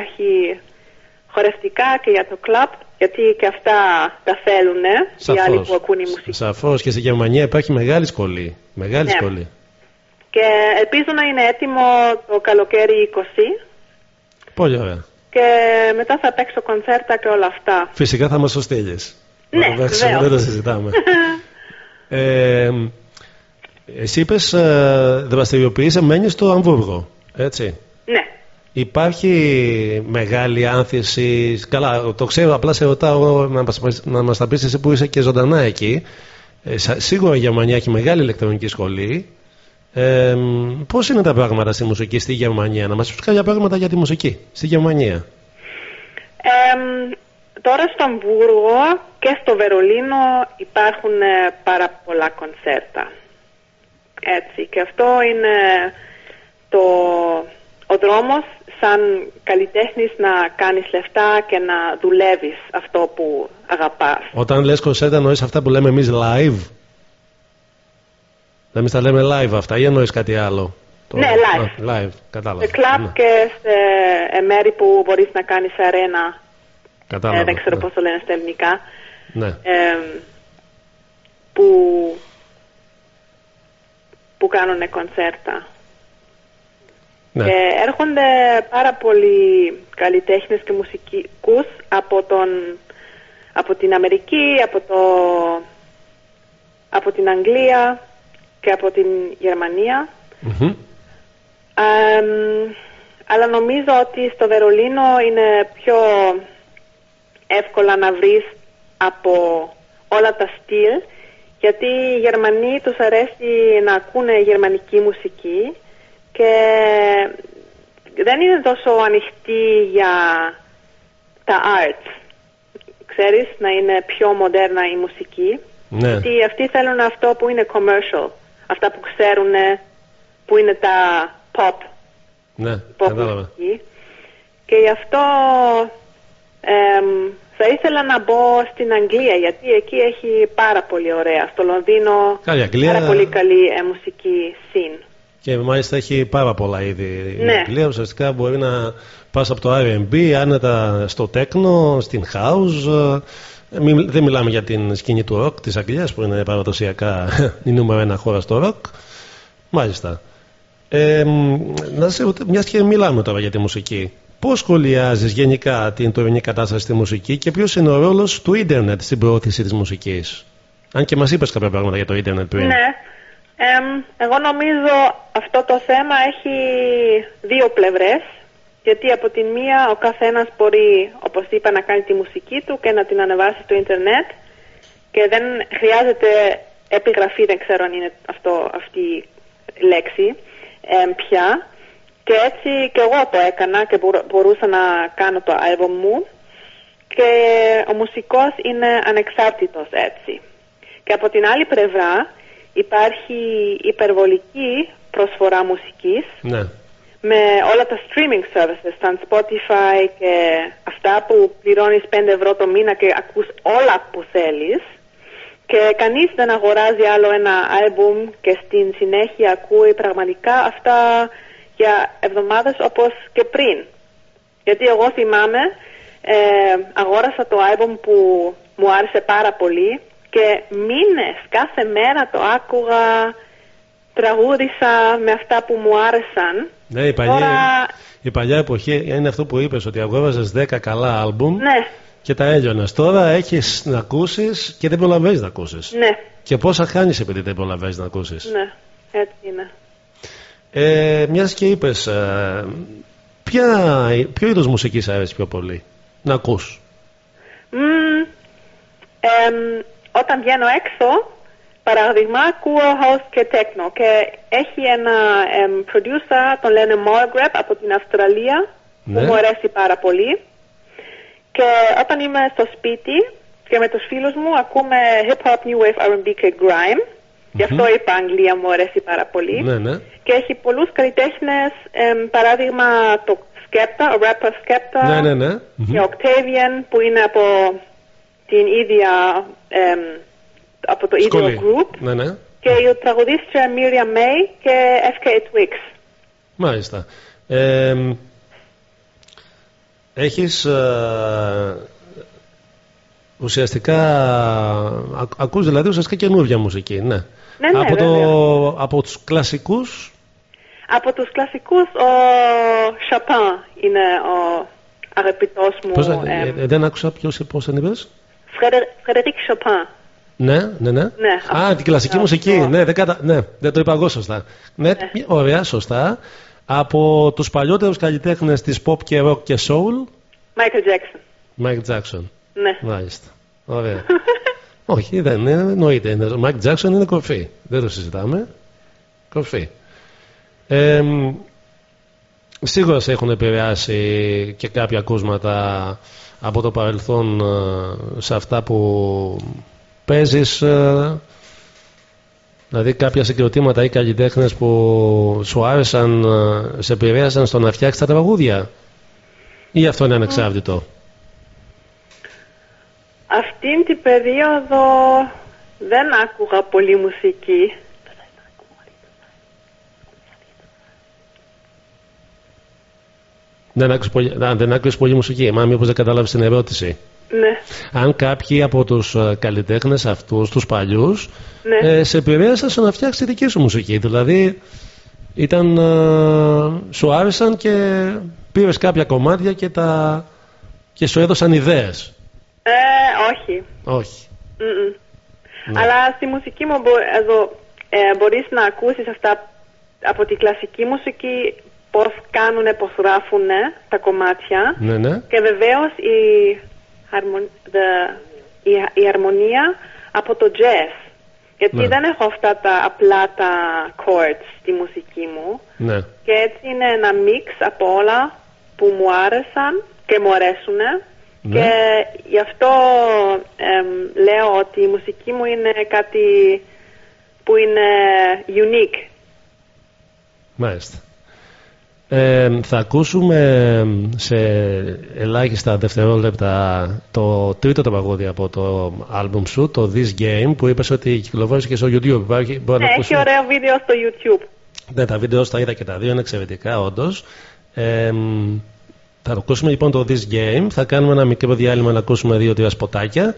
έχει χορευτικά και για το κλαμπ γιατί και αυτά τα θέλουν οι άλλοι που ακούν η μουσική. Σαφώς και στη Γερμανία υπάρχει μεγάλη σχολή. Μεγάλη Ναι. σχολή. Και ελπίζω να είναι έτοιμο το καλοκαίρι 20 Πολύ ωραία. και μετά θα παίξω κονцέρτα και όλα αυτά. Φυσικά θα μα το στείλει. Ναι, Εντάξει, βεβαίως. δεν το συζητάμε. ε, εσύ είπες ε, δραστηριοποιείσαι, μένεις στο Αμβούργο. Έτσι; Ναι. Υπάρχει μεγάλη άνθηση. Καλά, το ξέρω, απλά σε ρωτάω να μας, να μας τα πεις εσύ που είσαι και ζωντανά εκεί. Ε, σα- σίγουρα η Γερμανία έχει μεγάλη ηλεκτρονική σχολή. Ε, Πώς είναι τα πράγματα στη μουσική στη Γερμανία, να μας πεις κάποια πράγματα για τη μουσική στη Γερμανία; Εμ, τώρα στο Αμβούργο και στο Βερολίνο υπάρχουν ε, πάρα πολλά κονσέρτα. Έτσι, και αυτό είναι το, ο δρόμος σαν καλλιτέχνης να κάνεις λεφτά και να δουλεύεις αυτό που αγαπάς. Όταν λες κονσέρτα εννοείς αυτά που λέμε εμείς live; Εμείς τα λέμε live αυτά ή εννοείς κάτι άλλο; Το- Ναι, live. Α, live, κατάλαβα. Σε κλαμπ Ναι, και σε ε, μέρη που μπορείς να κάνεις αρένα, κατάλαβα. ε, δεν ξέρω ναι. πώς το λένε στα ελληνικά, Ναι. εμ, που, που κάνουν κονσέρτα. ναι. Και έρχονται πάρα πολλοί καλλιτέχνες και μουσικούς από, τον, από την Αμερική, από, το, από την Αγγλία και από την Γερμανία. Μμμ. Αμ, αλλά νομίζω ότι στο Βερολίνο είναι πιο εύκολα να βρεις από όλα τα στυλ γιατί οι Γερμανοί τους αρέσει να ακούνε γερμανική μουσική και δεν είναι τόσο ανοιχτοί για τα arts. Ξέρεις, να είναι πιο μοντέρνα η μουσική. Ναι. Γιατί αυτοί θέλουν αυτό που είναι commercial. Αυτά που ξέρουν που είναι τα pop, Ναι, pop κατάλαβα. μουσική. Και γι' αυτό εμ, θα ήθελα να μπω στην Αγγλία γιατί εκεί έχει πάρα πολύ ωραία. Στο Λονδίνο Καλή Αγγλία. πάρα πολύ καλή ε, μουσική scene. Και μάλιστα έχει πάρα πολλά είδη. Η Ναι. Αγγλία ουσιαστικά μπορεί να πας από το R&B άνετα στο techno, στην house. Ε, μη- δεν μιλάμε για την σκηνή του rock της Αγγλίας που είναι παραδοσιακά η νούμερο ένα χώρα στο rock. Μάλιστα. Ε, μ, να σε ρωτήσω, μιας και μιλάμε τώρα για τη μουσική. Πώς σχολιάζεις γενικά την τωρινή κατάσταση στη μουσική και ποιος είναι ο ρόλος του ίντερνετ στην προώθηση της μουσικής; Αν και μας είπες κάποια πράγματα για το ίντερνετ πριν. Ναι. Εμ, εγώ νομίζω αυτό το θέμα έχει δύο πλευρές. Γιατί από την μία ο καθένας μπορεί, όπως είπα, να κάνει τη μουσική του και να την ανεβάσει στο ίντερνετ και δεν χρειάζεται επιγραφή, δεν ξέρω αν είναι αυτό, αυτή η λέξη εμ, πια. Και έτσι και εγώ το έκανα και μπορού- μπορούσα να κάνω το άλμπομ μου και ο μουσικός είναι ανεξάρτητος έτσι. Και από την άλλη πλευρά υπάρχει υπερβολική προσφορά μουσικής Ναι. με όλα τα streaming services, σαν Spotify και αυτά που πληρώνεις 5 ευρώ το μήνα και ακούς όλα που θέλεις και κανείς δεν αγοράζει άλλο ένα άλμπουμ και στην συνέχεια ακούει πραγματικά αυτά για εβδομάδες όπως και πριν. Γιατί εγώ θυμάμαι, ε, αγόρασα το άλμπουμ που μου άρεσε πάρα πολύ και μήνες κάθε μέρα το άκουγα, τραγούδισα με αυτά που μου άρεσαν. Ναι, η παλιά, Τώρα- η παλιά εποχή είναι αυτό που είπες ότι αγόραζες 10 καλά άλμπουμ Ναι, και τα έλειωνες. Τώρα έχεις να ακούσεις και δεν προλαβαίνεις να ακούσεις. ναι, Και πόσα χάνεις επειδή δεν προλαβαίνεις να ακούσεις. ναι, έτσι είναι. Ε, μιας και είπες, ε, ποια, ποιο είδος μουσικής αρέσει πιο πολύ να ακούς; Μμμ, εμ, όταν βγαίνω έξω, παράδειγμα, ακούω house και techno και έχει ένα εμ, producer, τον λένε Morgreb από την Αυστραλία, που Ναι. μου αρέσει πάρα πολύ. Και όταν είμαι στο σπίτι και με τους φίλους μου ακούμε hip-hop, new wave, R&B και grime. Γι' αυτό είπα Αγγλία μου αρέσει πάρα πολύ. Ναι, ναι. Και έχει πολλούς καλλιτέχνες, εμ, παράδειγμα το Skepta, ο rapper Skepta Ναι, ναι, ναι. Μμμ. και Octavian που είναι από την ίδια εμ, από το ίδιο Σχολή. group Ναι, ναι. και η τραγουδίστρια Miriam May και FK Twigs. Μάλιστα. Ε, έχεις ε, ουσιαστικά α, ακούς δηλαδή ουσιαστικά καινούργια μουσική, ναι. Ναι, ναι, από, το, βέβαια. από τους κλασικούς, Από τους κλασικούς ο Chopin είναι ο αγαπητός μου πώς, εμ, ε, ε, δεν άκουσα ποιος, πώς τον είπες; Φρεντερ- Frédéric Chopin. Ναι, ναι, ναι. Ναι, Α, αυτό. την κλασική Αυτό. μουσική. Ναι δεν, κατα... ναι, δεν το είπα εγώ σωστά. Ναι, ωραία, σωστά. Από τους παλιότερους καλλιτέχνες της pop και rock και soul, Michael Jackson. Mike Jackson. Ναι. Μάλιστα. Ωραία. Όχι, δεν είναι, εννοείται. Είναι- Ο Mike Jackson είναι κορφή. Δεν το συζητάμε. Κορφή. Ε, μ, σίγουρα σε έχουν επηρεάσει και κάποια ακούσματα από το παρελθόν ε, σε αυτά που παίζεις ε, δηλαδή κάποια συγκροτήματα ή καλλιτέχνες που σου άρεσαν ε, σε επηρέασαν στο να φτιάξεις τα τραγούδια ή αυτό είναι ανεξάρτητο; Αυτήν την περίοδο δεν άκουγα πολύ μουσική. Δεν άκουσες πολύ, α, δεν άκουσες πολύ μουσική. Μα μήπως δεν κατάλαβες την ερώτηση. Ναι, Αν κάποιοι από τους ε, καλλιτέχνες αυτούς, τους παλιούς, ναι. ε, σε επηρέασαν στο να φτιάξεις τη δική σου μουσική. Δηλαδή, ήταν, ε, σου άρεσαν και πήρες κάποια κομμάτια και, τα, και σου έδωσαν ιδέες. Ε, όχι. Όχι. Μμμ. Ναι. Αλλά στη μουσική μου μπο, εδώ, ε, μπορείς να ακούσεις αυτά από τη κλασική μουσική πώς κάνουνε, πώς γράφουνε τα κομμάτια Ναι, ναι. και βεβαίως οι harmon- the- η, η αρμονία από το jazz. Γιατί Ναι. δεν έχω αυτά τα απλά τα chords στη μουσική μου. Ναι. Και έτσι είναι ένα μίξ από όλα που μου άρεσαν και μου αρέσουν. Ναι. Και γι' αυτό εμ, λέω ότι η μουσική μου είναι κάτι που είναι unique. Μάλιστα. Ε, θα ακούσουμε σε ελάχιστα δευτερόλεπτα το τρίτο τραγούδι από το άλμπουμ σου, το This Game, που είπες ότι κυκλοφόρησε και στο YouTube. Υπάρχει, μπορεί Ναι, να έχει ακούσουμε. ωραίο βίντεο στο YouTube. Ναι, τα βίντεο τα είδα και τα δύο, είναι εξαιρετικά όντως. Ε, μ, θα ακούσουμε λοιπόν το This Game, θα κάνουμε ένα μικρό διάλειμμα να ακούσουμε δύο-τρία σποτάκια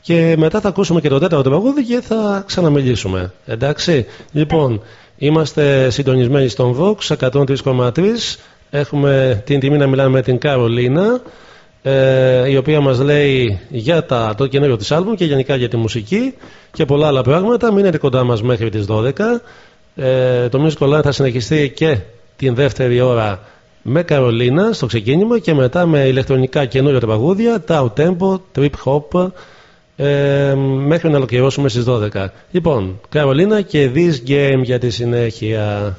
και μετά θα ακούσουμε και το τέταρτο τραγούδι και θα ξαναμιλήσουμε. Εντάξει, λοιπόν, είμαστε συντονισμένοι στον Vox 103,3. Έχουμε την τιμή να μιλάμε με την Καρολίνα, ε, η οποία μας λέει για τα, το καινούριο της άλμπουμ και γενικά για τη μουσική και πολλά άλλα πράγματα. Μείνετε κοντά μας μέχρι τις 12. Ε, το Music Online θα συνεχιστεί και την δεύτερη ώρα με Καρολίνα στο ξεκίνημα και μετά με ηλεκτρονικά καινούργια τραγούδια, Tau Tempo, Trip Hop ε, μέχρι να ολοκληρώσουμε στις 12. Λοιπόν, Καρολίνα και This Game για τη συνέχεια.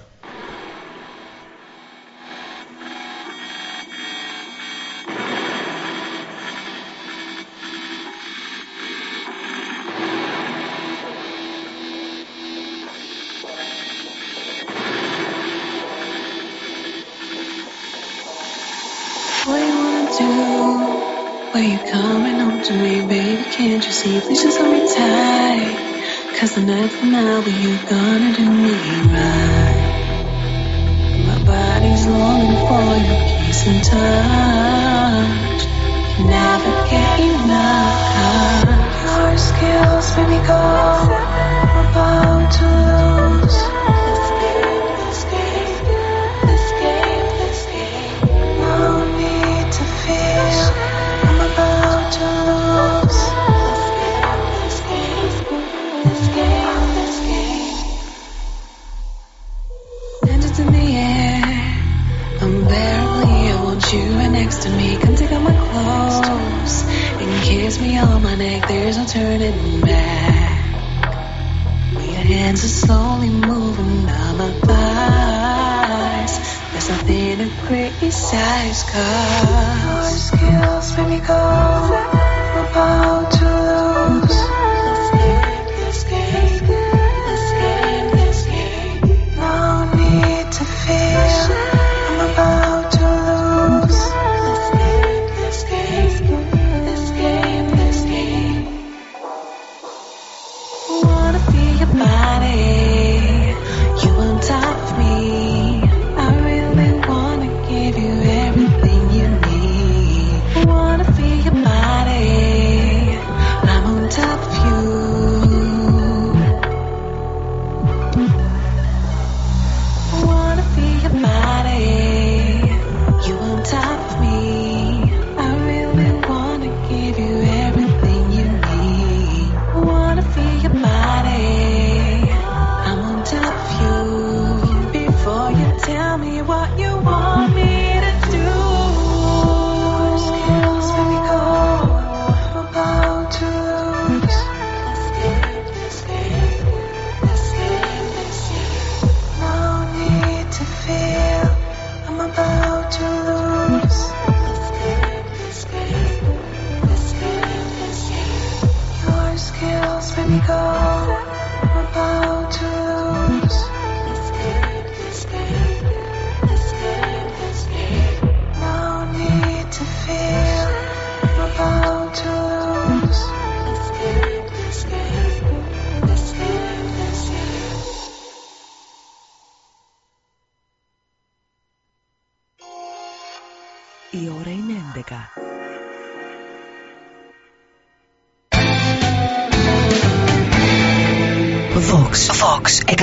Now, but you gonna do me right. My body's longing for your kiss and touch. Never get enough. Your skills me go. I'm about to lose. Next to me. Come take off my clothes and kiss me on my neck. There's no turning back. Your hands are slowly moving down my thighs. There's nothing to criticize, cause your skills make me go. I'm about to lose.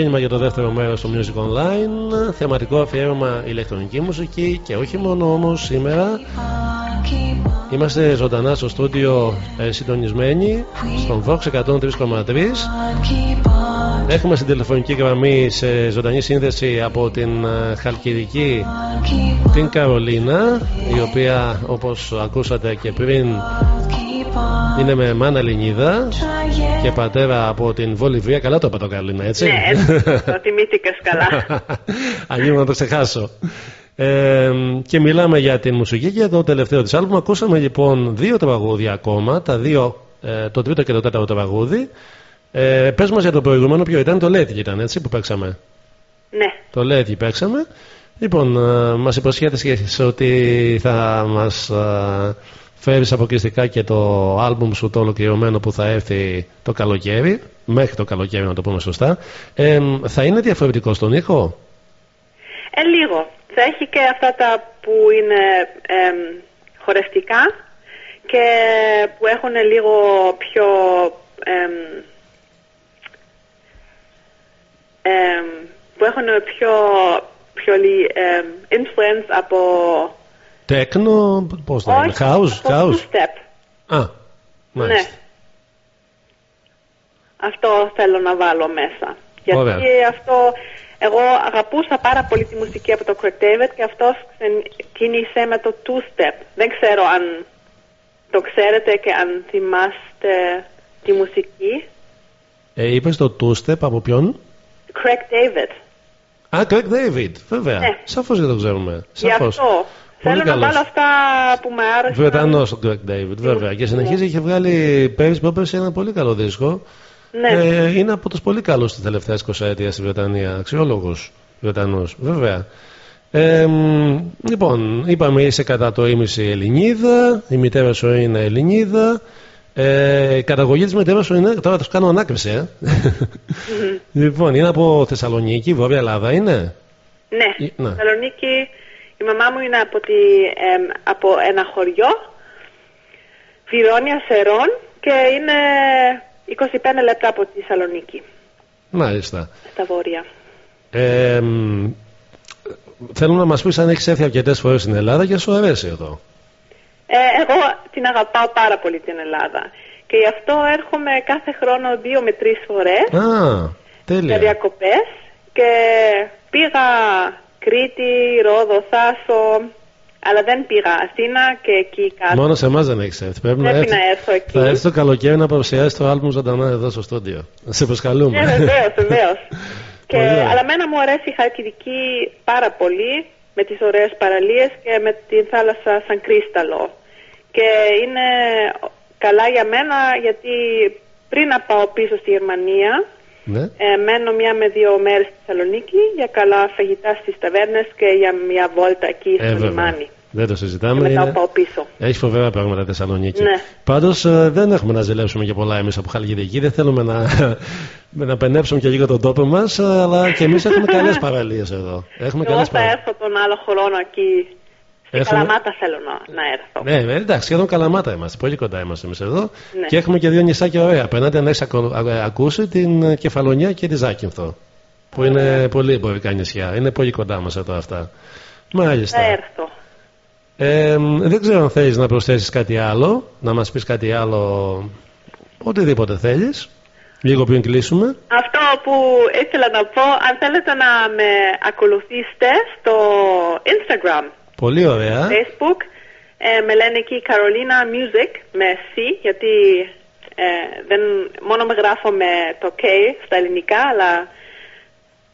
ξεκίνημα για το δεύτερο μέρος του Music Online. Θεματικό αφιέρωμα ηλεκτρονική μουσική και όχι μόνο όμως σήμερα. Είμαστε ζωντανά στο στούντιο ε, συντονισμένοι στον Vox 103,3. Έχουμε στην τηλεφωνική γραμμή σε ζωντανή σύνδεση από την ε, Χαλκιδική την Καρολίνα η οποία όπως ακούσατε και πριν είναι με μάνα λινιδά και πατέρα από την Βολιβία. Καλά το είπα το Καρλίνα, έτσι. Ναι, το τιμήθηκα καλά. Αλλιώ να το ξεχάσω. Ε, και μιλάμε για την μουσική και για τελευταίο της άλμπουμ. Ακούσαμε λοιπόν δύο τραγούδια ακόμα, τα δύο, ε, το τρίτο και το τέταρτο τραγούδι. Ε, πες για το προηγούμενο ποιο ήταν, το Lady ήταν έτσι που παίξαμε. Ναι. Το Lady παίξαμε. Λοιπόν, ε, μας ότι θα μας... Ε, φέρεις αποκλειστικά και το άλμπουμ σου το ολοκληρωμένο που θα έρθει το καλοκαίρι, μέχρι το καλοκαίρι να το πούμε σωστά, θα είναι διαφορετικό στον ήχο; Ε, λίγο. Θα έχει και αυτά τα που είναι ε, χορευτικά και που έχουν λίγο πιο... Που έχουν πιο, πιο influence από Τέκνο, πώς το είναι, χάους, χάους. Ναι. Αυτό θέλω να βάλω μέσα. Γιατί αυτό, εγώ αγαπούσα πάρα πολύ τη μουσική από το Kirk David και αυτός κίνησε με το two step. Δεν ξέρω αν το ξέρετε και αν θυμάστε τη μουσική. Ε, είπες το two step από ποιον; Craig David. Α, Craig David, βέβαια. Ναι. Σαφώς δεν το ξέρουμε. Σαφώς. Γι' αυτό αυτό θέλω να καλός. βάλω αυτά που με άρεσαν. Βρετανός ο Craig David, βέβαια. Και συνεχίζει, είχε βγάλει πέρυσι πρόπερση ένα πολύ καλό δίσκο. Ναι. Ε, είναι από τους πολύ καλούς της τελευταία 20 ετία στη Βρετανία. Αξιόλογος Βρετανός, βέβαια. Ε, μ, λοιπόν, είπαμε είσαι κατά το ίμιση Ελληνίδα, η μητέρα σου είναι Ελληνίδα. Ε, η καταγωγή της μητέρας σου είναι, τώρα θα σου κάνω ανάκριση, ε. λοιπόν, είναι από Θεσσαλονίκη, Βόρεια Ελλάδα είναι; Ναι, Ε, ναι. Θεσσαλονίκη. Η μαμά μου είναι από, τη, εμ, από ένα χωριό, Φυρόνια Σερών και είναι 25 λεπτά από τη Θεσσαλονίκη, Μάλιστα. στα βόρεια. Ε, μ, θέλω να μας πεις αν έχεις έρθει αρκετές φορές στην Ελλάδα και σου αρέσει εδώ. Ε, εγώ την αγαπάω πάρα πολύ την Ελλάδα και γι' αυτό έρχομαι κάθε χρόνο δύο με τρεις φορές Α, για τέλεια. διακοπές και πήγα Κρήτη, Ρόδο, Θάσο, αλλά δεν πήγα Αθήνα και εκεί κάτω. Μόνο σε εμάς δεν έχεις έρθει. Πρέπει, Πρέπει έρθει. να έρθω εκεί. Θα έρθει το καλοκαίρι να παρουσιάσει το άλμπουμ ζωντανά εδώ στο στούντιο. Σε προσκαλούμε. Ναι, βεβαίως, βεβαίως. και, Πολύ ωραία. αλλά μένα μου αρέσει η Χαλκιδική πάρα πολύ με τις ωραίες παραλίες και με την θάλασσα σαν κρίσταλο. Και είναι καλά για μένα γιατί πριν να πάω πίσω στη Γερμανία ναι. ε, μένω μία με δύο μέρες στη Θεσσαλονίκη για καλά φαγητά στις ταβέρνες και για μια βόλτα εκεί στο Ε, βέβαια. λιμάνι. Δεν το Και συζητάμε. μετά Είναι... πάω πίσω. Έχει φοβερά πράγματα η Θεσσαλονίκη. Ναι. Πάντως δεν έχουμε να ζηλέψουμε και πολλά εμείς από Χαλκιδική. Δεν θέλουμε να, να πενέψουμε και λίγο τον τόπο μας, αλλά και εμείς έχουμε καλές παραλίες εδώ. Έχουμε Εγώ καλές θα παραλίε. έρθω τον άλλο χρόνο εκεί. Στη Έχουμε- Καλαμάτα θέλω να, να έρθω. Ναι, ναι, εντάξει, σχεδόν καλαμάτα είμαστε. Πολύ κοντά είμαστε εμείς εδώ. Ναι. Και έχουμε και δύο νησάκια ωραία. Απέναντι αν έχεις ακούσει την ε, Κεφαλονιά και τη Ζάκυνθο. Που είναι πολύ εμπορικά νησιά. Είναι πολύ κοντά μας εδώ αυτά. Μάλιστα. Θα έρθω. Ε, δεν ξέρω αν θέλεις να προσθέσεις κάτι άλλο, να μας πεις κάτι άλλο, οτιδήποτε θέλεις, λίγο πριν κλείσουμε. Αυτό που ήθελα να πω, αν θέλετε να με ακολουθήσετε στο Instagram, Πολύ ωραία. Facebook, ε, με λένε εκεί Carolina Music με C, γιατί ε, δεν, μόνο με γράφω με το K στα ελληνικά, αλλά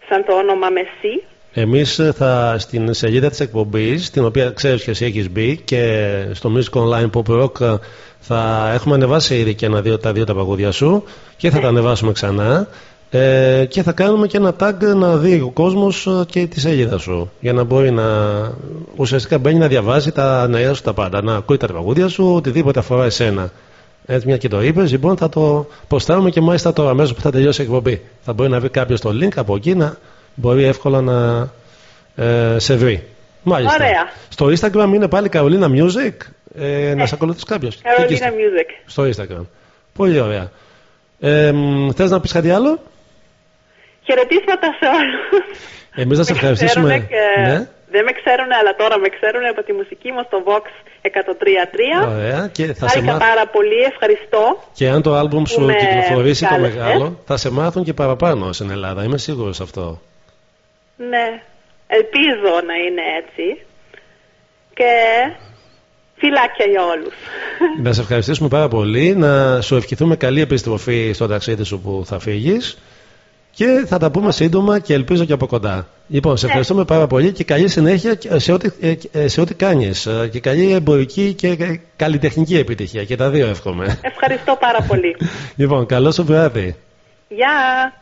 σαν το όνομα με C. Εμείς ε, θα στην σελίδα της εκπομπής, την οποία ξέρεις και εσύ έχεις μπει και στο Music Online Pop Rock ε, θα έχουμε ανεβάσει ήδη και ένα, δύο, τα δύο τα παγούδια σου και θα τα ανεβάσουμε ξανά ε, και θα κάνουμε και ένα tag να δει ο κόσμος ε, και τη σελίδα σου για να μπορεί να ουσιαστικά μπαίνει να διαβάζει τα νέα σου τα πάντα να ακούει τα παγούδια σου οτιδήποτε αφορά εσένα έτσι μια και το είπες, λοιπόν θα το προστάρουμε και μάλιστα τώρα αμέσως που θα τελειώσει η εκπομπή. Θα μπορεί να βρει κάποιος το link από εκεί να μπορεί εύκολα να ε, σε βρει. Μάλιστα. Ωραία. Στο Instagram είναι πάλι Carolina Music. Ε, να σε ακολουθήσει κάποιος. Carolina Music. Στο Instagram. Πολύ ωραία. Ε, Θες να πεις κάτι άλλο, Χαιρετίσματα σε όλους. Εμείς να σε Με ευχαριστήσουμε. ξέρουνε Και... Ναι. Δεν με ξέρουν, αλλά τώρα με ξέρουν από τη μουσική μου στο Vox 103.3. Ωραία. Και θα σε Χάρηκα μάθουν. πάρα πολύ, ευχαριστώ. Και αν το άλμπουμ που σου με κυκλοφορήσει το κάλεσες. μεγάλο, θα σε μάθουν και παραπάνω στην Ελλάδα. Είμαι σίγουρος αυτό. Ναι, ελπίζω να είναι έτσι. Και φιλάκια για όλους. Να σε ευχαριστήσουμε πάρα πολύ. Να σου ευχηθούμε καλή επιστροφή στο ταξίδι σου που θα φύγεις. Και θα τα πούμε σύντομα και ελπίζω και από κοντά. Λοιπόν, σε ευχαριστούμε πάρα πολύ και καλή συνέχεια σε ό,τι, ε, σε ό,τι κάνεις. Ε, Και καλή εμπορική και καλλιτεχνική επιτυχία. Και τα δύο εύχομαι. Ευχαριστώ πάρα πολύ. λοιπόν, καλό σου βράδυ. Γεια!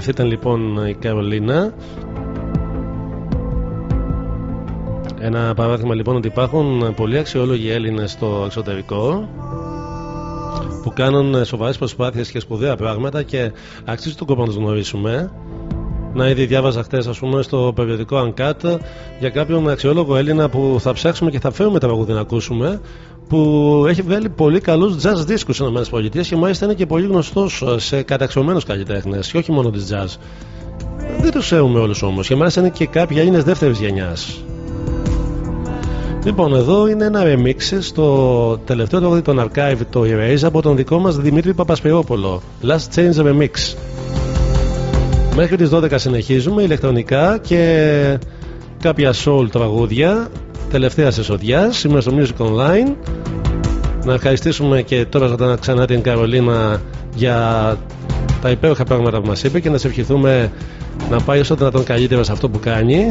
Αυτή ήταν λοιπόν η Καρολίνα. Ένα παράδειγμα λοιπόν ότι υπάρχουν πολλοί αξιόλογοι Έλληνες στο εξωτερικό που κάνουν σοβαρές προσπάθειες και σπουδαία πράγματα και αξίζει τον κόπο να τους γνωρίσουμε. Να ήδη διάβαζα χτες ας πούμε στο περιοδικό Uncut για κάποιον αξιόλογο Έλληνα που θα ψάξουμε και θα φέρουμε τα τραγούδια να ακούσουμε που έχει βγάλει πολύ καλούς jazz δίσκους στις ΗΠΑ και μάλιστα είναι και πολύ γνωστός σε καταξιωμένους καλλιτέχνες και όχι μόνο της jazz. Δεν τους ξέρουμε όλους όμως και μάλιστα είναι και κάποιοι Έλληνες δεύτερης γενιάς. Λοιπόν, εδώ είναι ένα remix στο τελευταίο τραγούδι των Archive, το Erase, από τον δικό μας Δημήτρη Παπασπυρόπουλο. Last Change Remix. Μέχρι τις 12 συνεχίζουμε ηλεκτρονικά και κάποια soul τραγούδια τελευταίας εσοδιάς. Σήμερα στο Music Online. Να ευχαριστήσουμε και τώρα ξανά την Καρολίνα για τα υπέροχα πράγματα που μας είπε και να σε ευχηθούμε να πάει όσο δυνατόν καλύτερα σε αυτό που κάνει.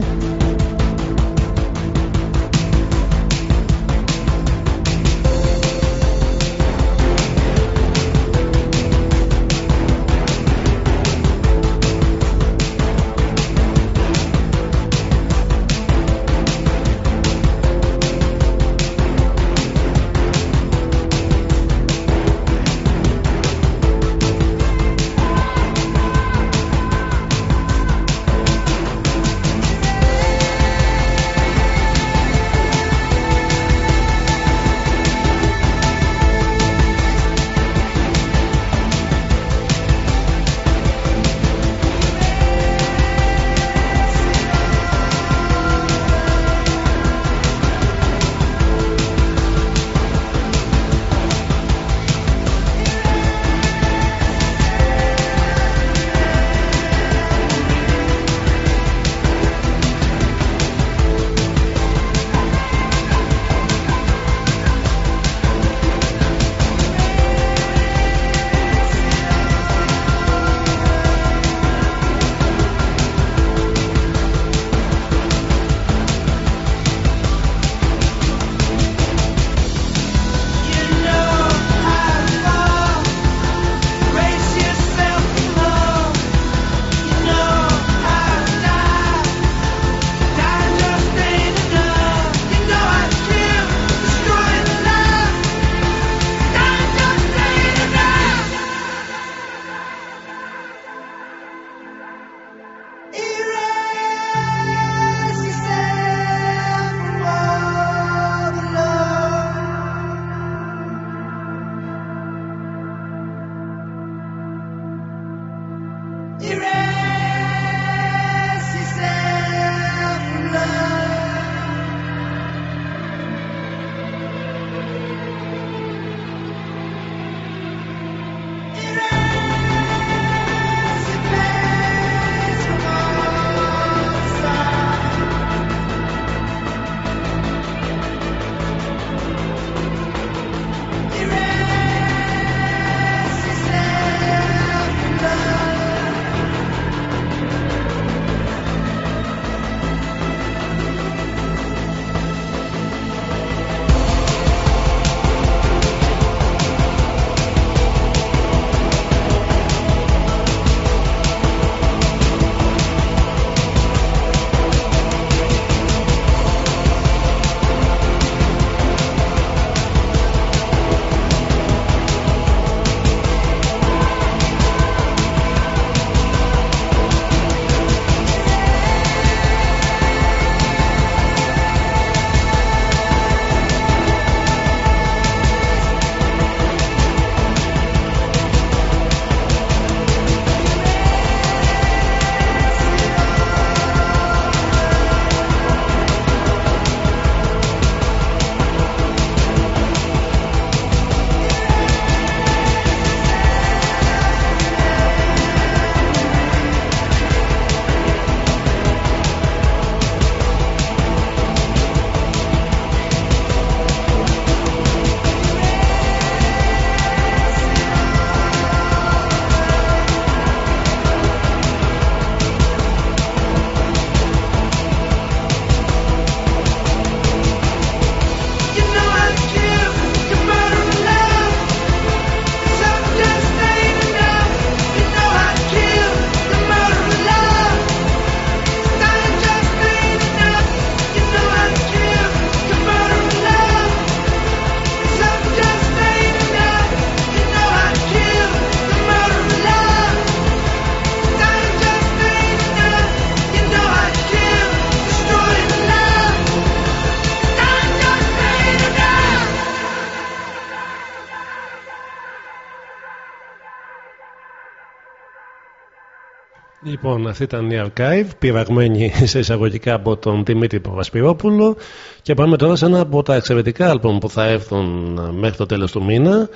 Λοιπόν, αυτή ήταν η Archive, πειραγμένη σε εισαγωγικά από τον Δημήτρη Παπασπυρόπουλο και πάμε τώρα σε ένα από τα εξαιρετικά άλμπουμ που θα έρθουν μέχρι το τέλος του μήνα.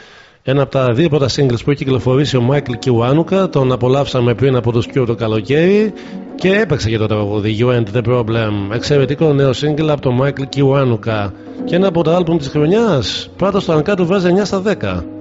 Ένα από τα δύο πρώτα singles που έχει κυκλοφορήσει ο Michael Kiwanuka, τον απολαύσαμε πριν από τους Cure το καλοκαίρι και έπαιξε και το τραγούδι You Ain't The Problem. Εξαιρετικό νέο single από τον Michael Kiwanuka και ένα από τα άλμπουμ της χρονιάς. Πρώτα στο Uncut του βάζει 9 στα 10.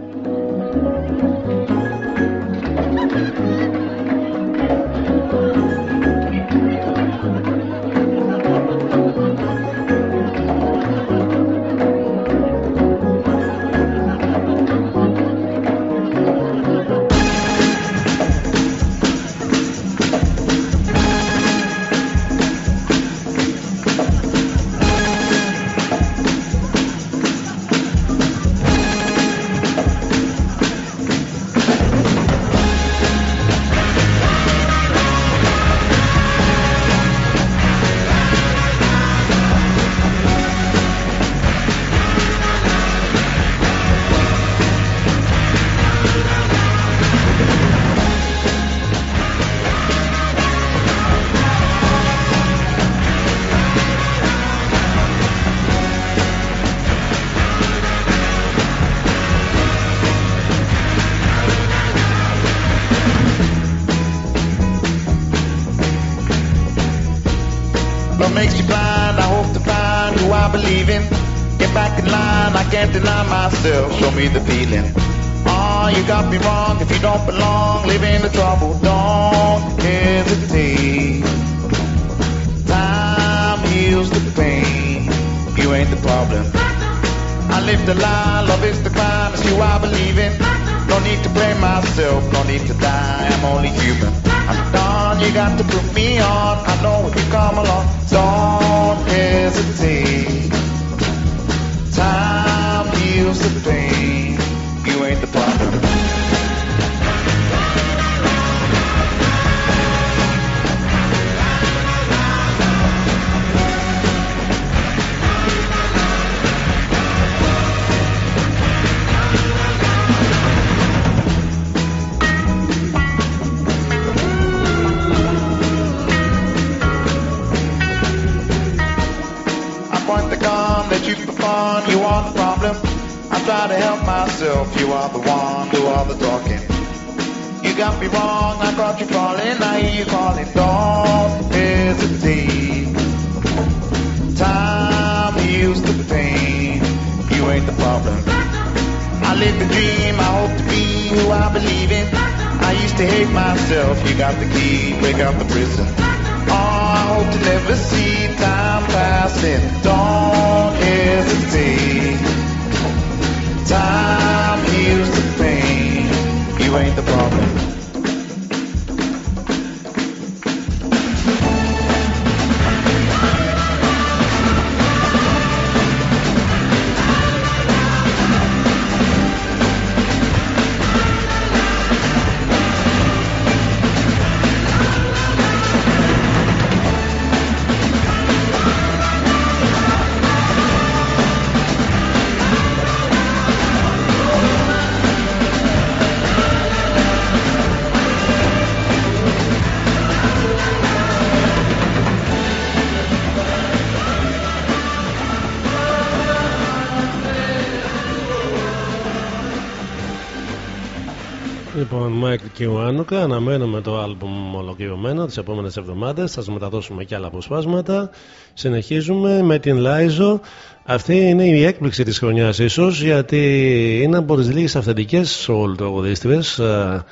Λοιπόν, Μάικλ και ο Άνουκα, αναμένουμε το άλμπουμ ολοκληρωμένο τις επόμενες εβδομάδες, θα σας μεταδώσουμε και άλλα αποσπάσματα. Συνεχίζουμε με την Λάιζο. Αυτή είναι η έκπληξη της χρονιάς ίσως, γιατί είναι από τις λίγες αυθεντικές soul τραγουδίστρες. Ε,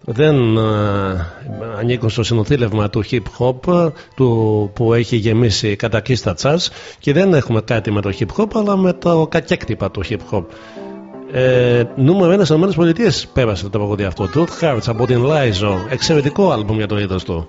Δεν ε, ανήκουν στο συνοθήλευμα του hip hop του, που έχει γεμίσει καταρχήν στα τσάς και δεν έχουμε κάτι με το hip hop αλλά με το κακέκτυπα του hip hop. Ε, νούμερο 1 στις ΗΠΑ πέρασε το τραγούδι αυτό. Truth Hearts από την Lizzo. Εξαιρετικό άλμπουμ για το είδος του.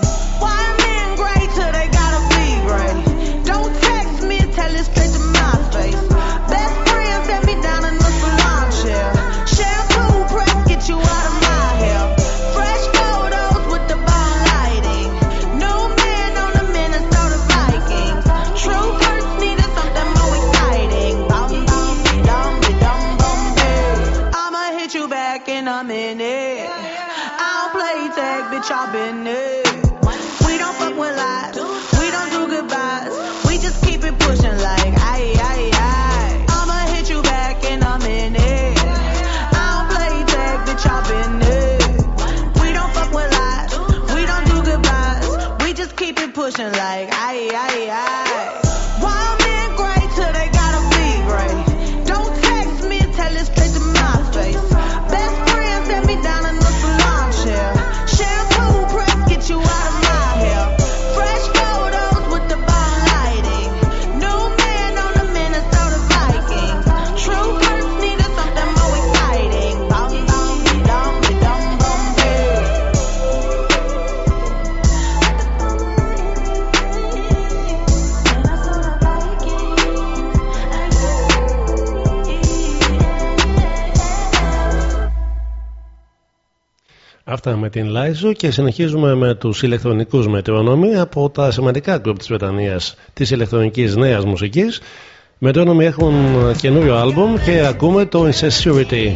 ocean like I αυτά με την Lizzo και συνεχίζουμε με τους ηλεκτρονικούς Metronomy από τα σημαντικά γκρουπ της Βρετανίας της ηλεκτρονικής νέας μουσικής. Metronomy έχουν καινούριο άλμπουμ και ακούμε το Insecurity.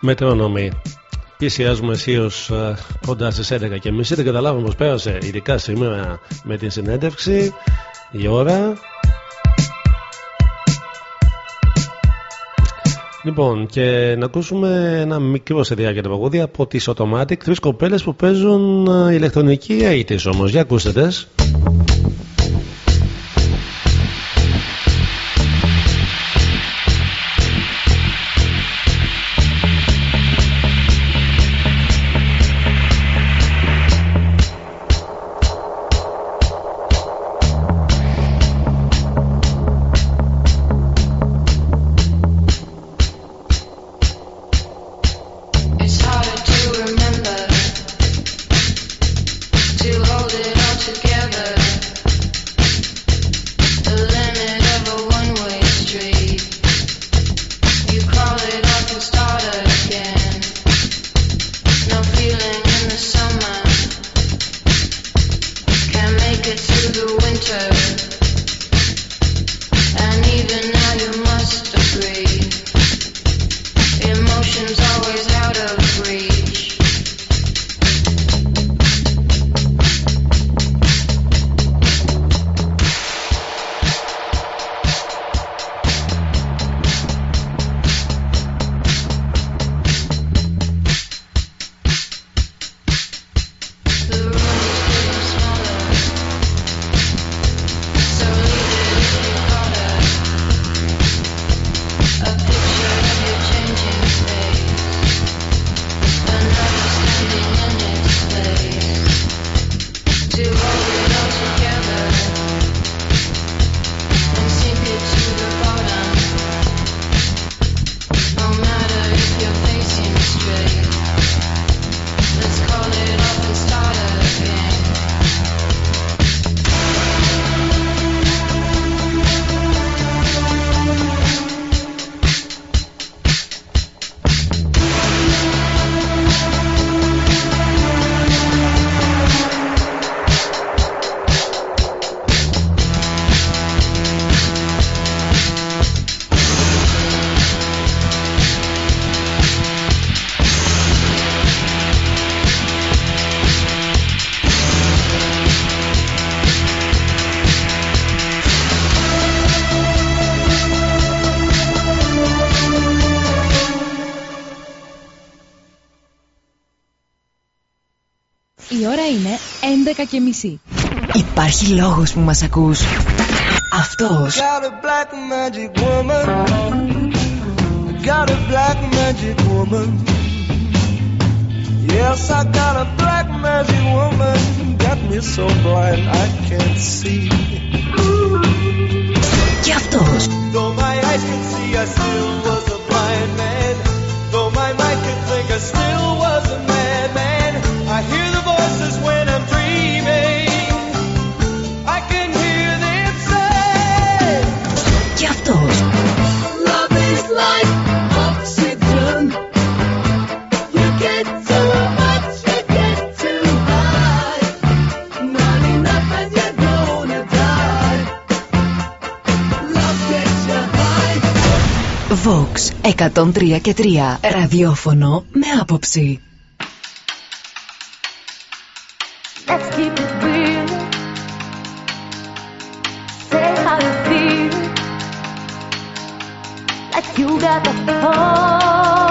Μετρόνομοι. Πλησιάζουμε αισίω κοντά στις 11 και μισή. Δεν καταλάβαμε πώς πέρασε, ειδικά σήμερα με την συνέντευξη. Η ώρα. Λοιπόν, και να ακούσουμε ένα μικρό σε διάρκεια τραγούδι από τις Automatic, τρεις κοπέλες που παίζουν ε, ηλεκτρονική 80's όμως. Για ακούστε τες. Λόγος που μας ακούς. Αυτός. Got a black magic woman. Got a black magic woman. Yes, I got a black magic woman. Got me so blind I can't see. Και αυτός. Though my eyes can see, I still was a blind man. Though my mind could think, I still was a madman. I hear the voices when I'm dreaming. 103 και 3 ραδιόφωνο με άποψη. Let's keep it real. Say how you feel. Like you got the whole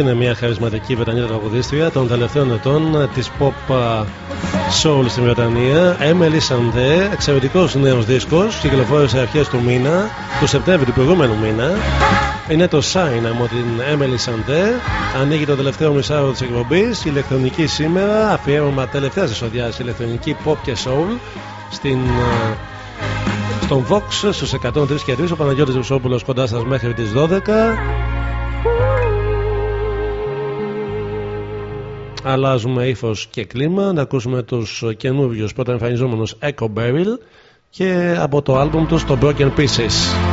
Αυτή είναι μια χαρισματική Βρετανία τραγουδίστρια των τελευταίων ετών της pop α, soul στην Βρετανία. Emily Sandé, εξαιρετικός νέος δίσκος, κυκλοφόρησε αρχές του μήνα, του Σεπτέμβρη του προηγούμενου μήνα. Είναι το Sign από την Emily Sandé. Ανοίγει το τελευταίο μισάρο της εκπομπής. Ηλεκτρονική σήμερα, αφιέρωμα τελευταία εισοδιά ηλεκτρονική pop και soul στην, α, στον Vox στους 103 και 3. Ο Παναγιώτης Βουσόπουλος κοντά σας μέχρι τις 12. Αλλάζουμε ύφος και κλίμα. Να ακούσουμε τους καινούριους πρώτα εμφανιζόμενους Echo Beryl και από το άλμπουμ τους το Broken Pieces.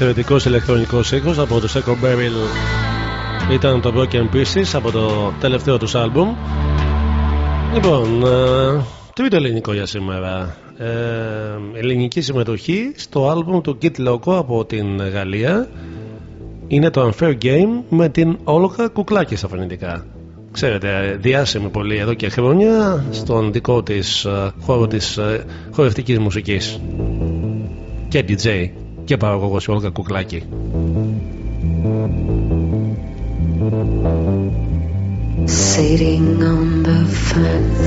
εξαιρετικός ηλεκτρονικός ήχος από το Seco Beryl ήταν το Broken Pieces από το τελευταίο τους άλμπουμ. Λοιπόν, ε, τρίτο ελληνικό για σήμερα. Ε, ελληνική συμμετοχή στο άλμπουμ του Git Loco από την Γαλλία είναι το Unfair Game με την Όλογα Κουκλάκης στα φωνητικά. Ξέρετε, διάσημη πολύ εδώ και χρόνια στον δικό της ε, χώρο της χορευτικής μουσικής και DJ. Και Όλγα Κουκλάκη. Sitting on the fence,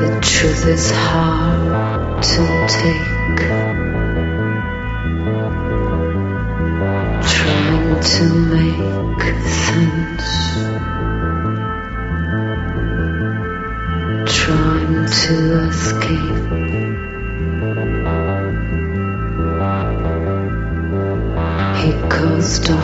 the truth is hard to take. Trying to make sense, trying to escape. stop.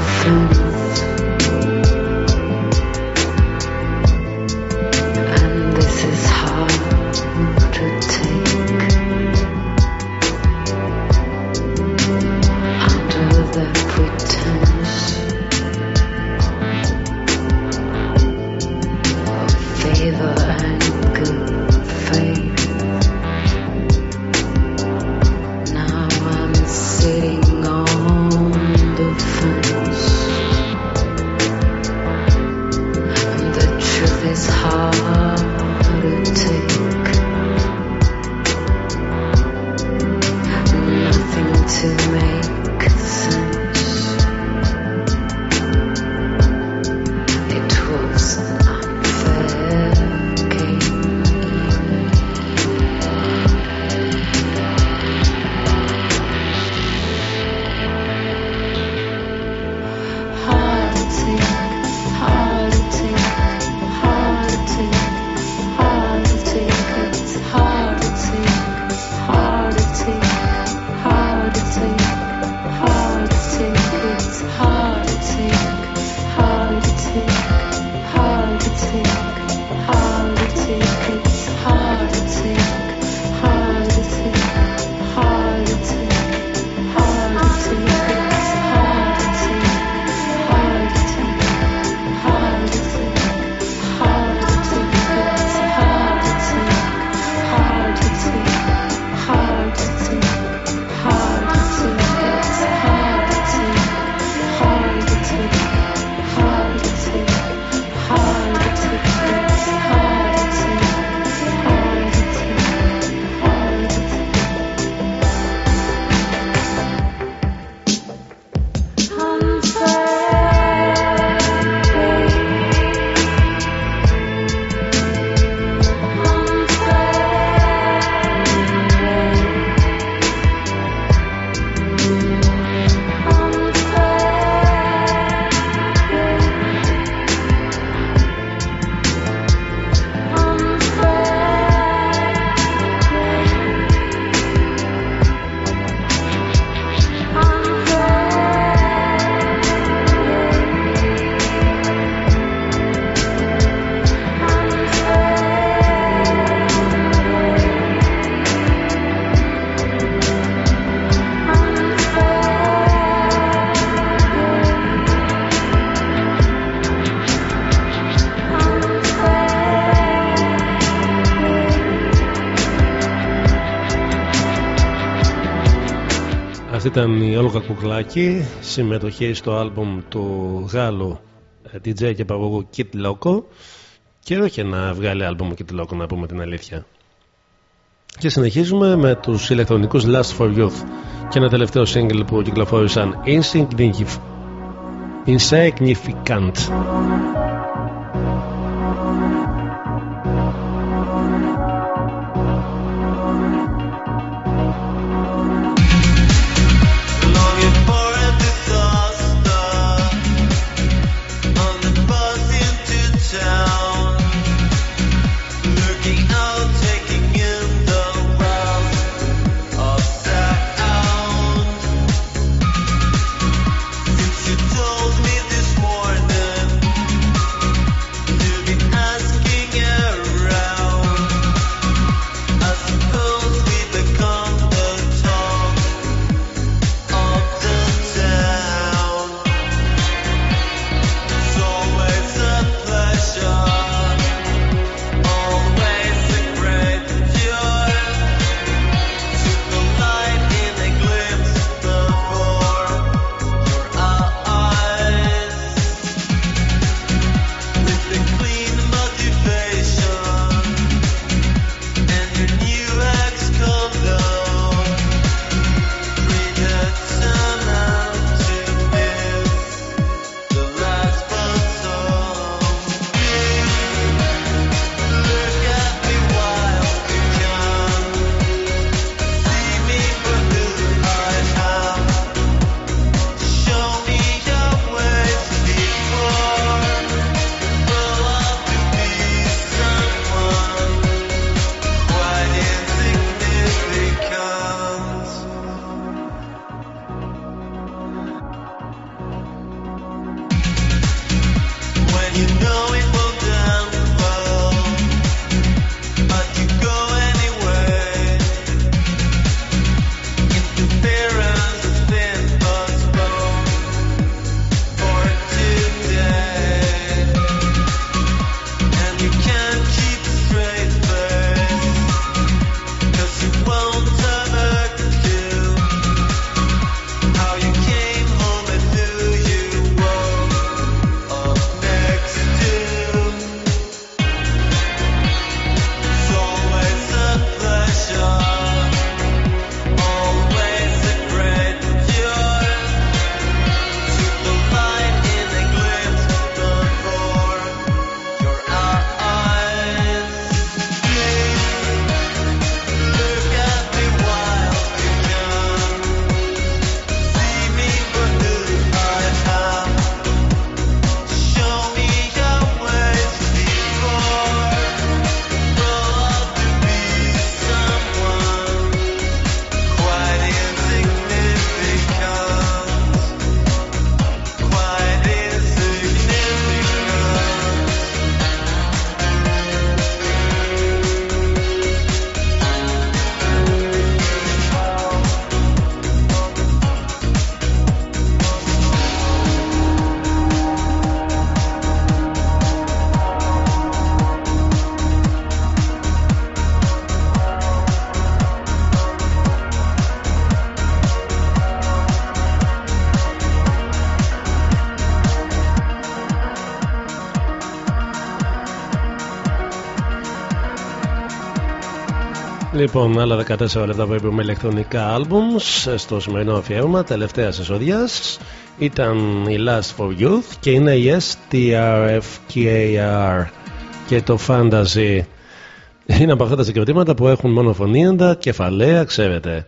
Αυτή ήταν η Όλγα Κουκλάκη, συμμετοχή στο άλμπομ του Γάλλου ε, DJ και παγωγού Kit Loco. και όχι να βγάλει άλμπουμ Kit Loco, να πούμε την αλήθεια. Και συνεχίζουμε με τους ηλεκτρονικούς Last for Youth και ένα τελευταίο single που κυκλοφόρησαν Insignificant. Insignificant. Λοιπόν, άλλα 14 λεπτά που με ηλεκτρονικά albums στο σημερινό αφιέρωμα τελευταία εσοδιά ήταν η Last for Youth και είναι η STRFKR και το Fantasy. Είναι από αυτά τα συγκροτήματα που έχουν μόνο φωνήεντα, κεφαλαία, ξέρετε.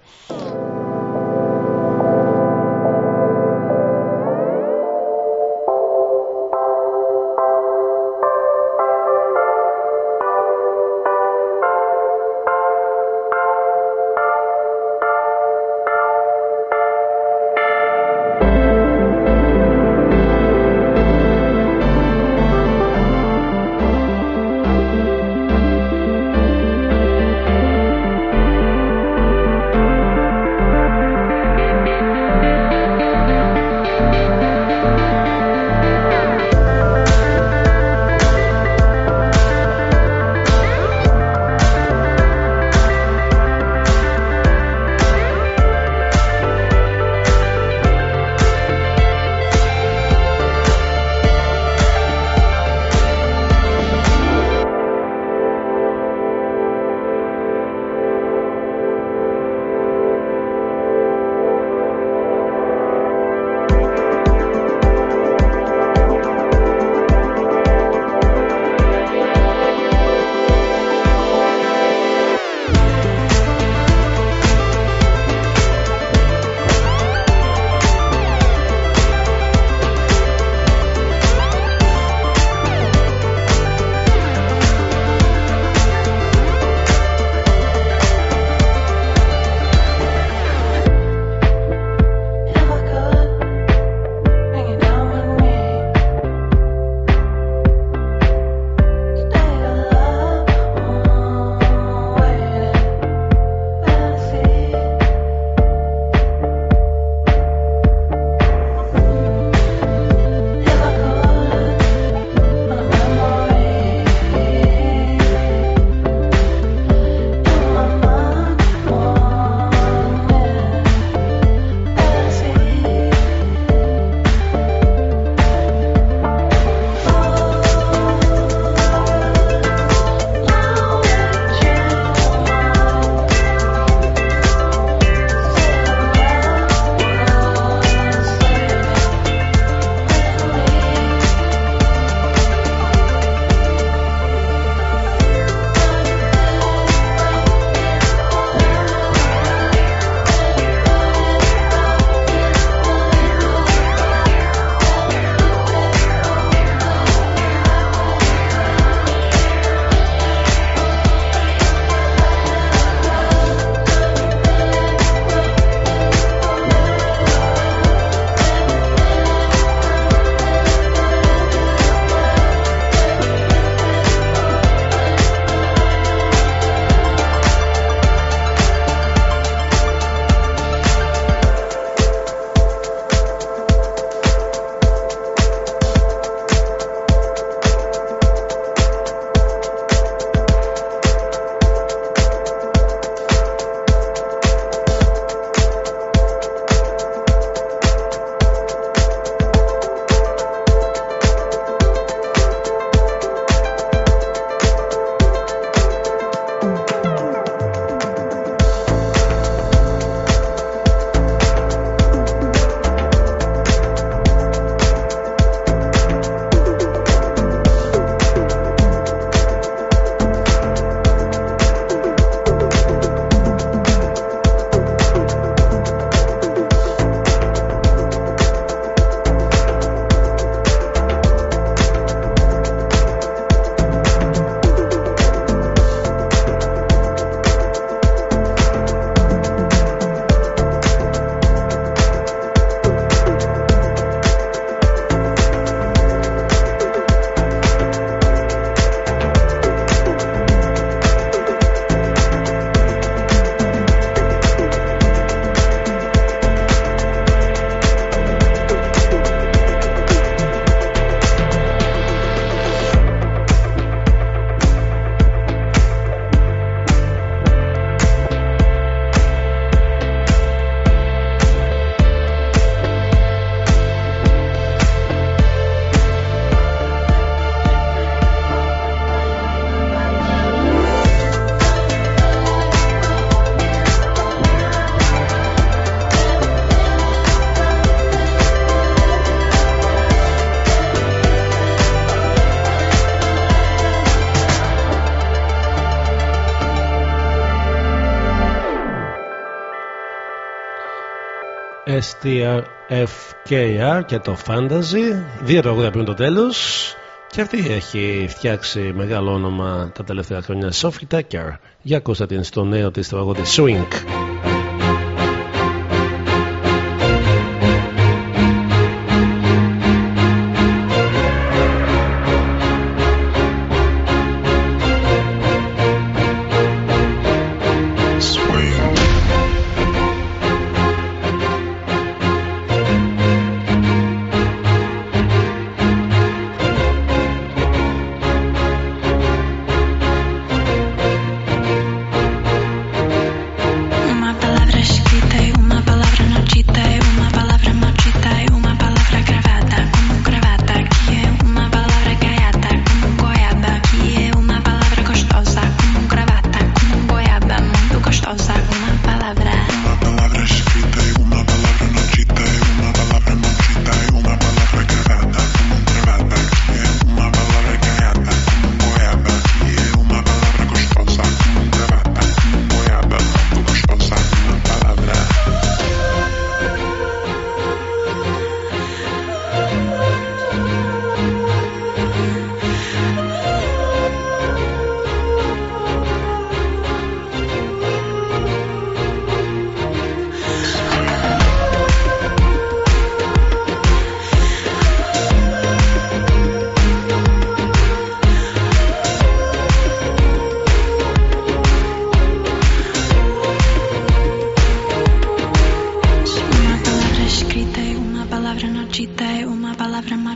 STRFKR και το Fantasy. Δύο τραγούδια πριν το τέλος. Και αυτή έχει φτιάξει μεγάλο όνομα τα τελευταία χρόνια. Sophie Tucker. Για ακούστε την στο νέο της τραγούδι Swing.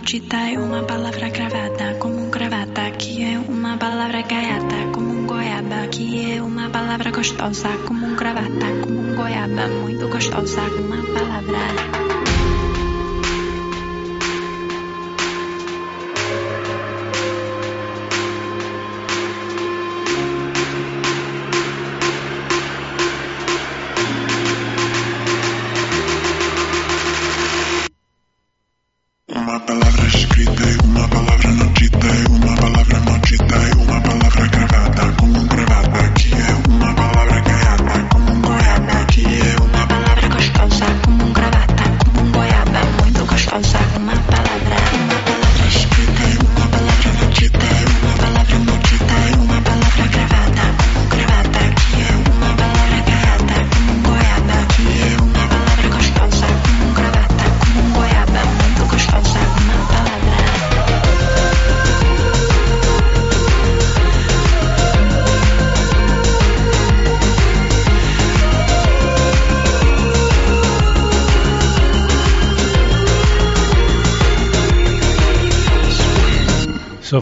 Maldita e uma palavra gravada como gravata que é uma palavra gaiata como goiaba que é uma palavra gostosa como gravata como goiaba muito gostosa uma palavra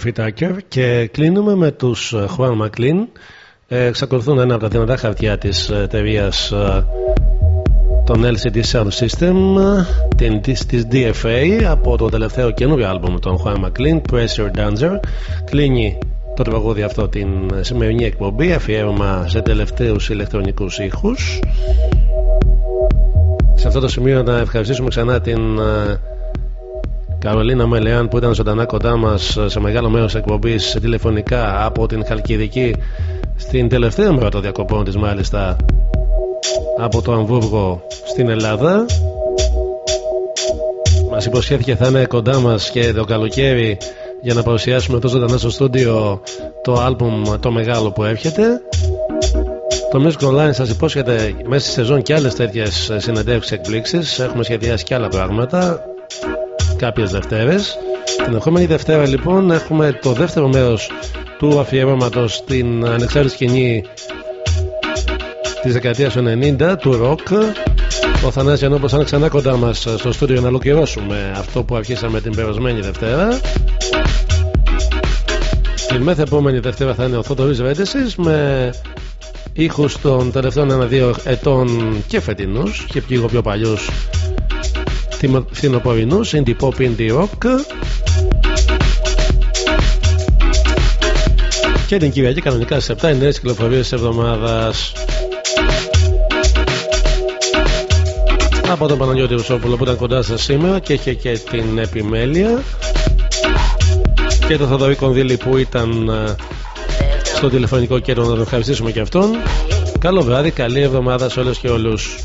Sophie Tucker και κλείνουμε με τους ε, Juan McLean ε, εξακολουθούν ένα από τα δυνατά χαρτιά της εταιρείας τον LCD Sound System την, της, της DFA από το τελευταίο καινούριο άλμπουμ των Juan McLean Pressure Danger. Κλείνει το τραγούδι αυτό την σημερινή εκπομπή αφιέρωμα σε τελευταίους ηλεκτρονικούς ήχους. Σε αυτό το σημείο να ευχαριστήσουμε ξανά την ε, Καρολίνα Μελεάν που ήταν ζωντανά κοντά μας σε μεγάλο μέρος εκπομπής τηλεφωνικά από την Χαλκιδική στην τελευταία μέρα των διακοπών της, μάλιστα από το Αμβούργο στην Ελλάδα. Μας υποσχέθηκε θα είναι κοντά μας και το καλοκαίρι για να παρουσιάσουμε τόσο ζωντανά στο στούντιο το άλμπουμ το μεγάλο που έρχεται. Το Music Online σας υπόσχεται μέσα στη σεζόν και άλλες τέτοιες συνεντεύξεις εκπλήξεις. Έχουμε σχεδιάσει και άλλα πράγματα κάποιες Δευτέρες. Την ερχόμενη Δευτέρα λοιπόν έχουμε το δεύτερο μέρος του αφιερώματος στην ανεξάρτητη σκηνή της δεκαετίας του 90 του ροκ. Ο Θανάσης Γιαννόπος θα είναι ξανά κοντά μας στο στούντιο να ολοκληρώσουμε αυτό που αρχίσαμε την περασμένη Δευτέρα. Την μέθε επόμενη Δευτέρα θα είναι ο Θοδωρής Ρέντεσης με ήχους των τελευταίων ένα-δύο ετών και φετινούς και λίγο πιο παλιούς φθινοπορεινούς indie pop, indie rock και την Κυριακή κανονικά στις 7 οι νέες κυκλοφορίες της εβδομάδας. Από τον Παναγιώτη Ρουσόπουλο που ήταν κοντά σας σήμερα και είχε και την επιμέλεια. Και τον Θοδωρή Κονδύλη που ήταν ε, στο τηλεφωνικό κέντρο να τον ευχαριστήσουμε και αυτόν. Καλό βράδυ, καλή εβδομάδα σε όλες και όλους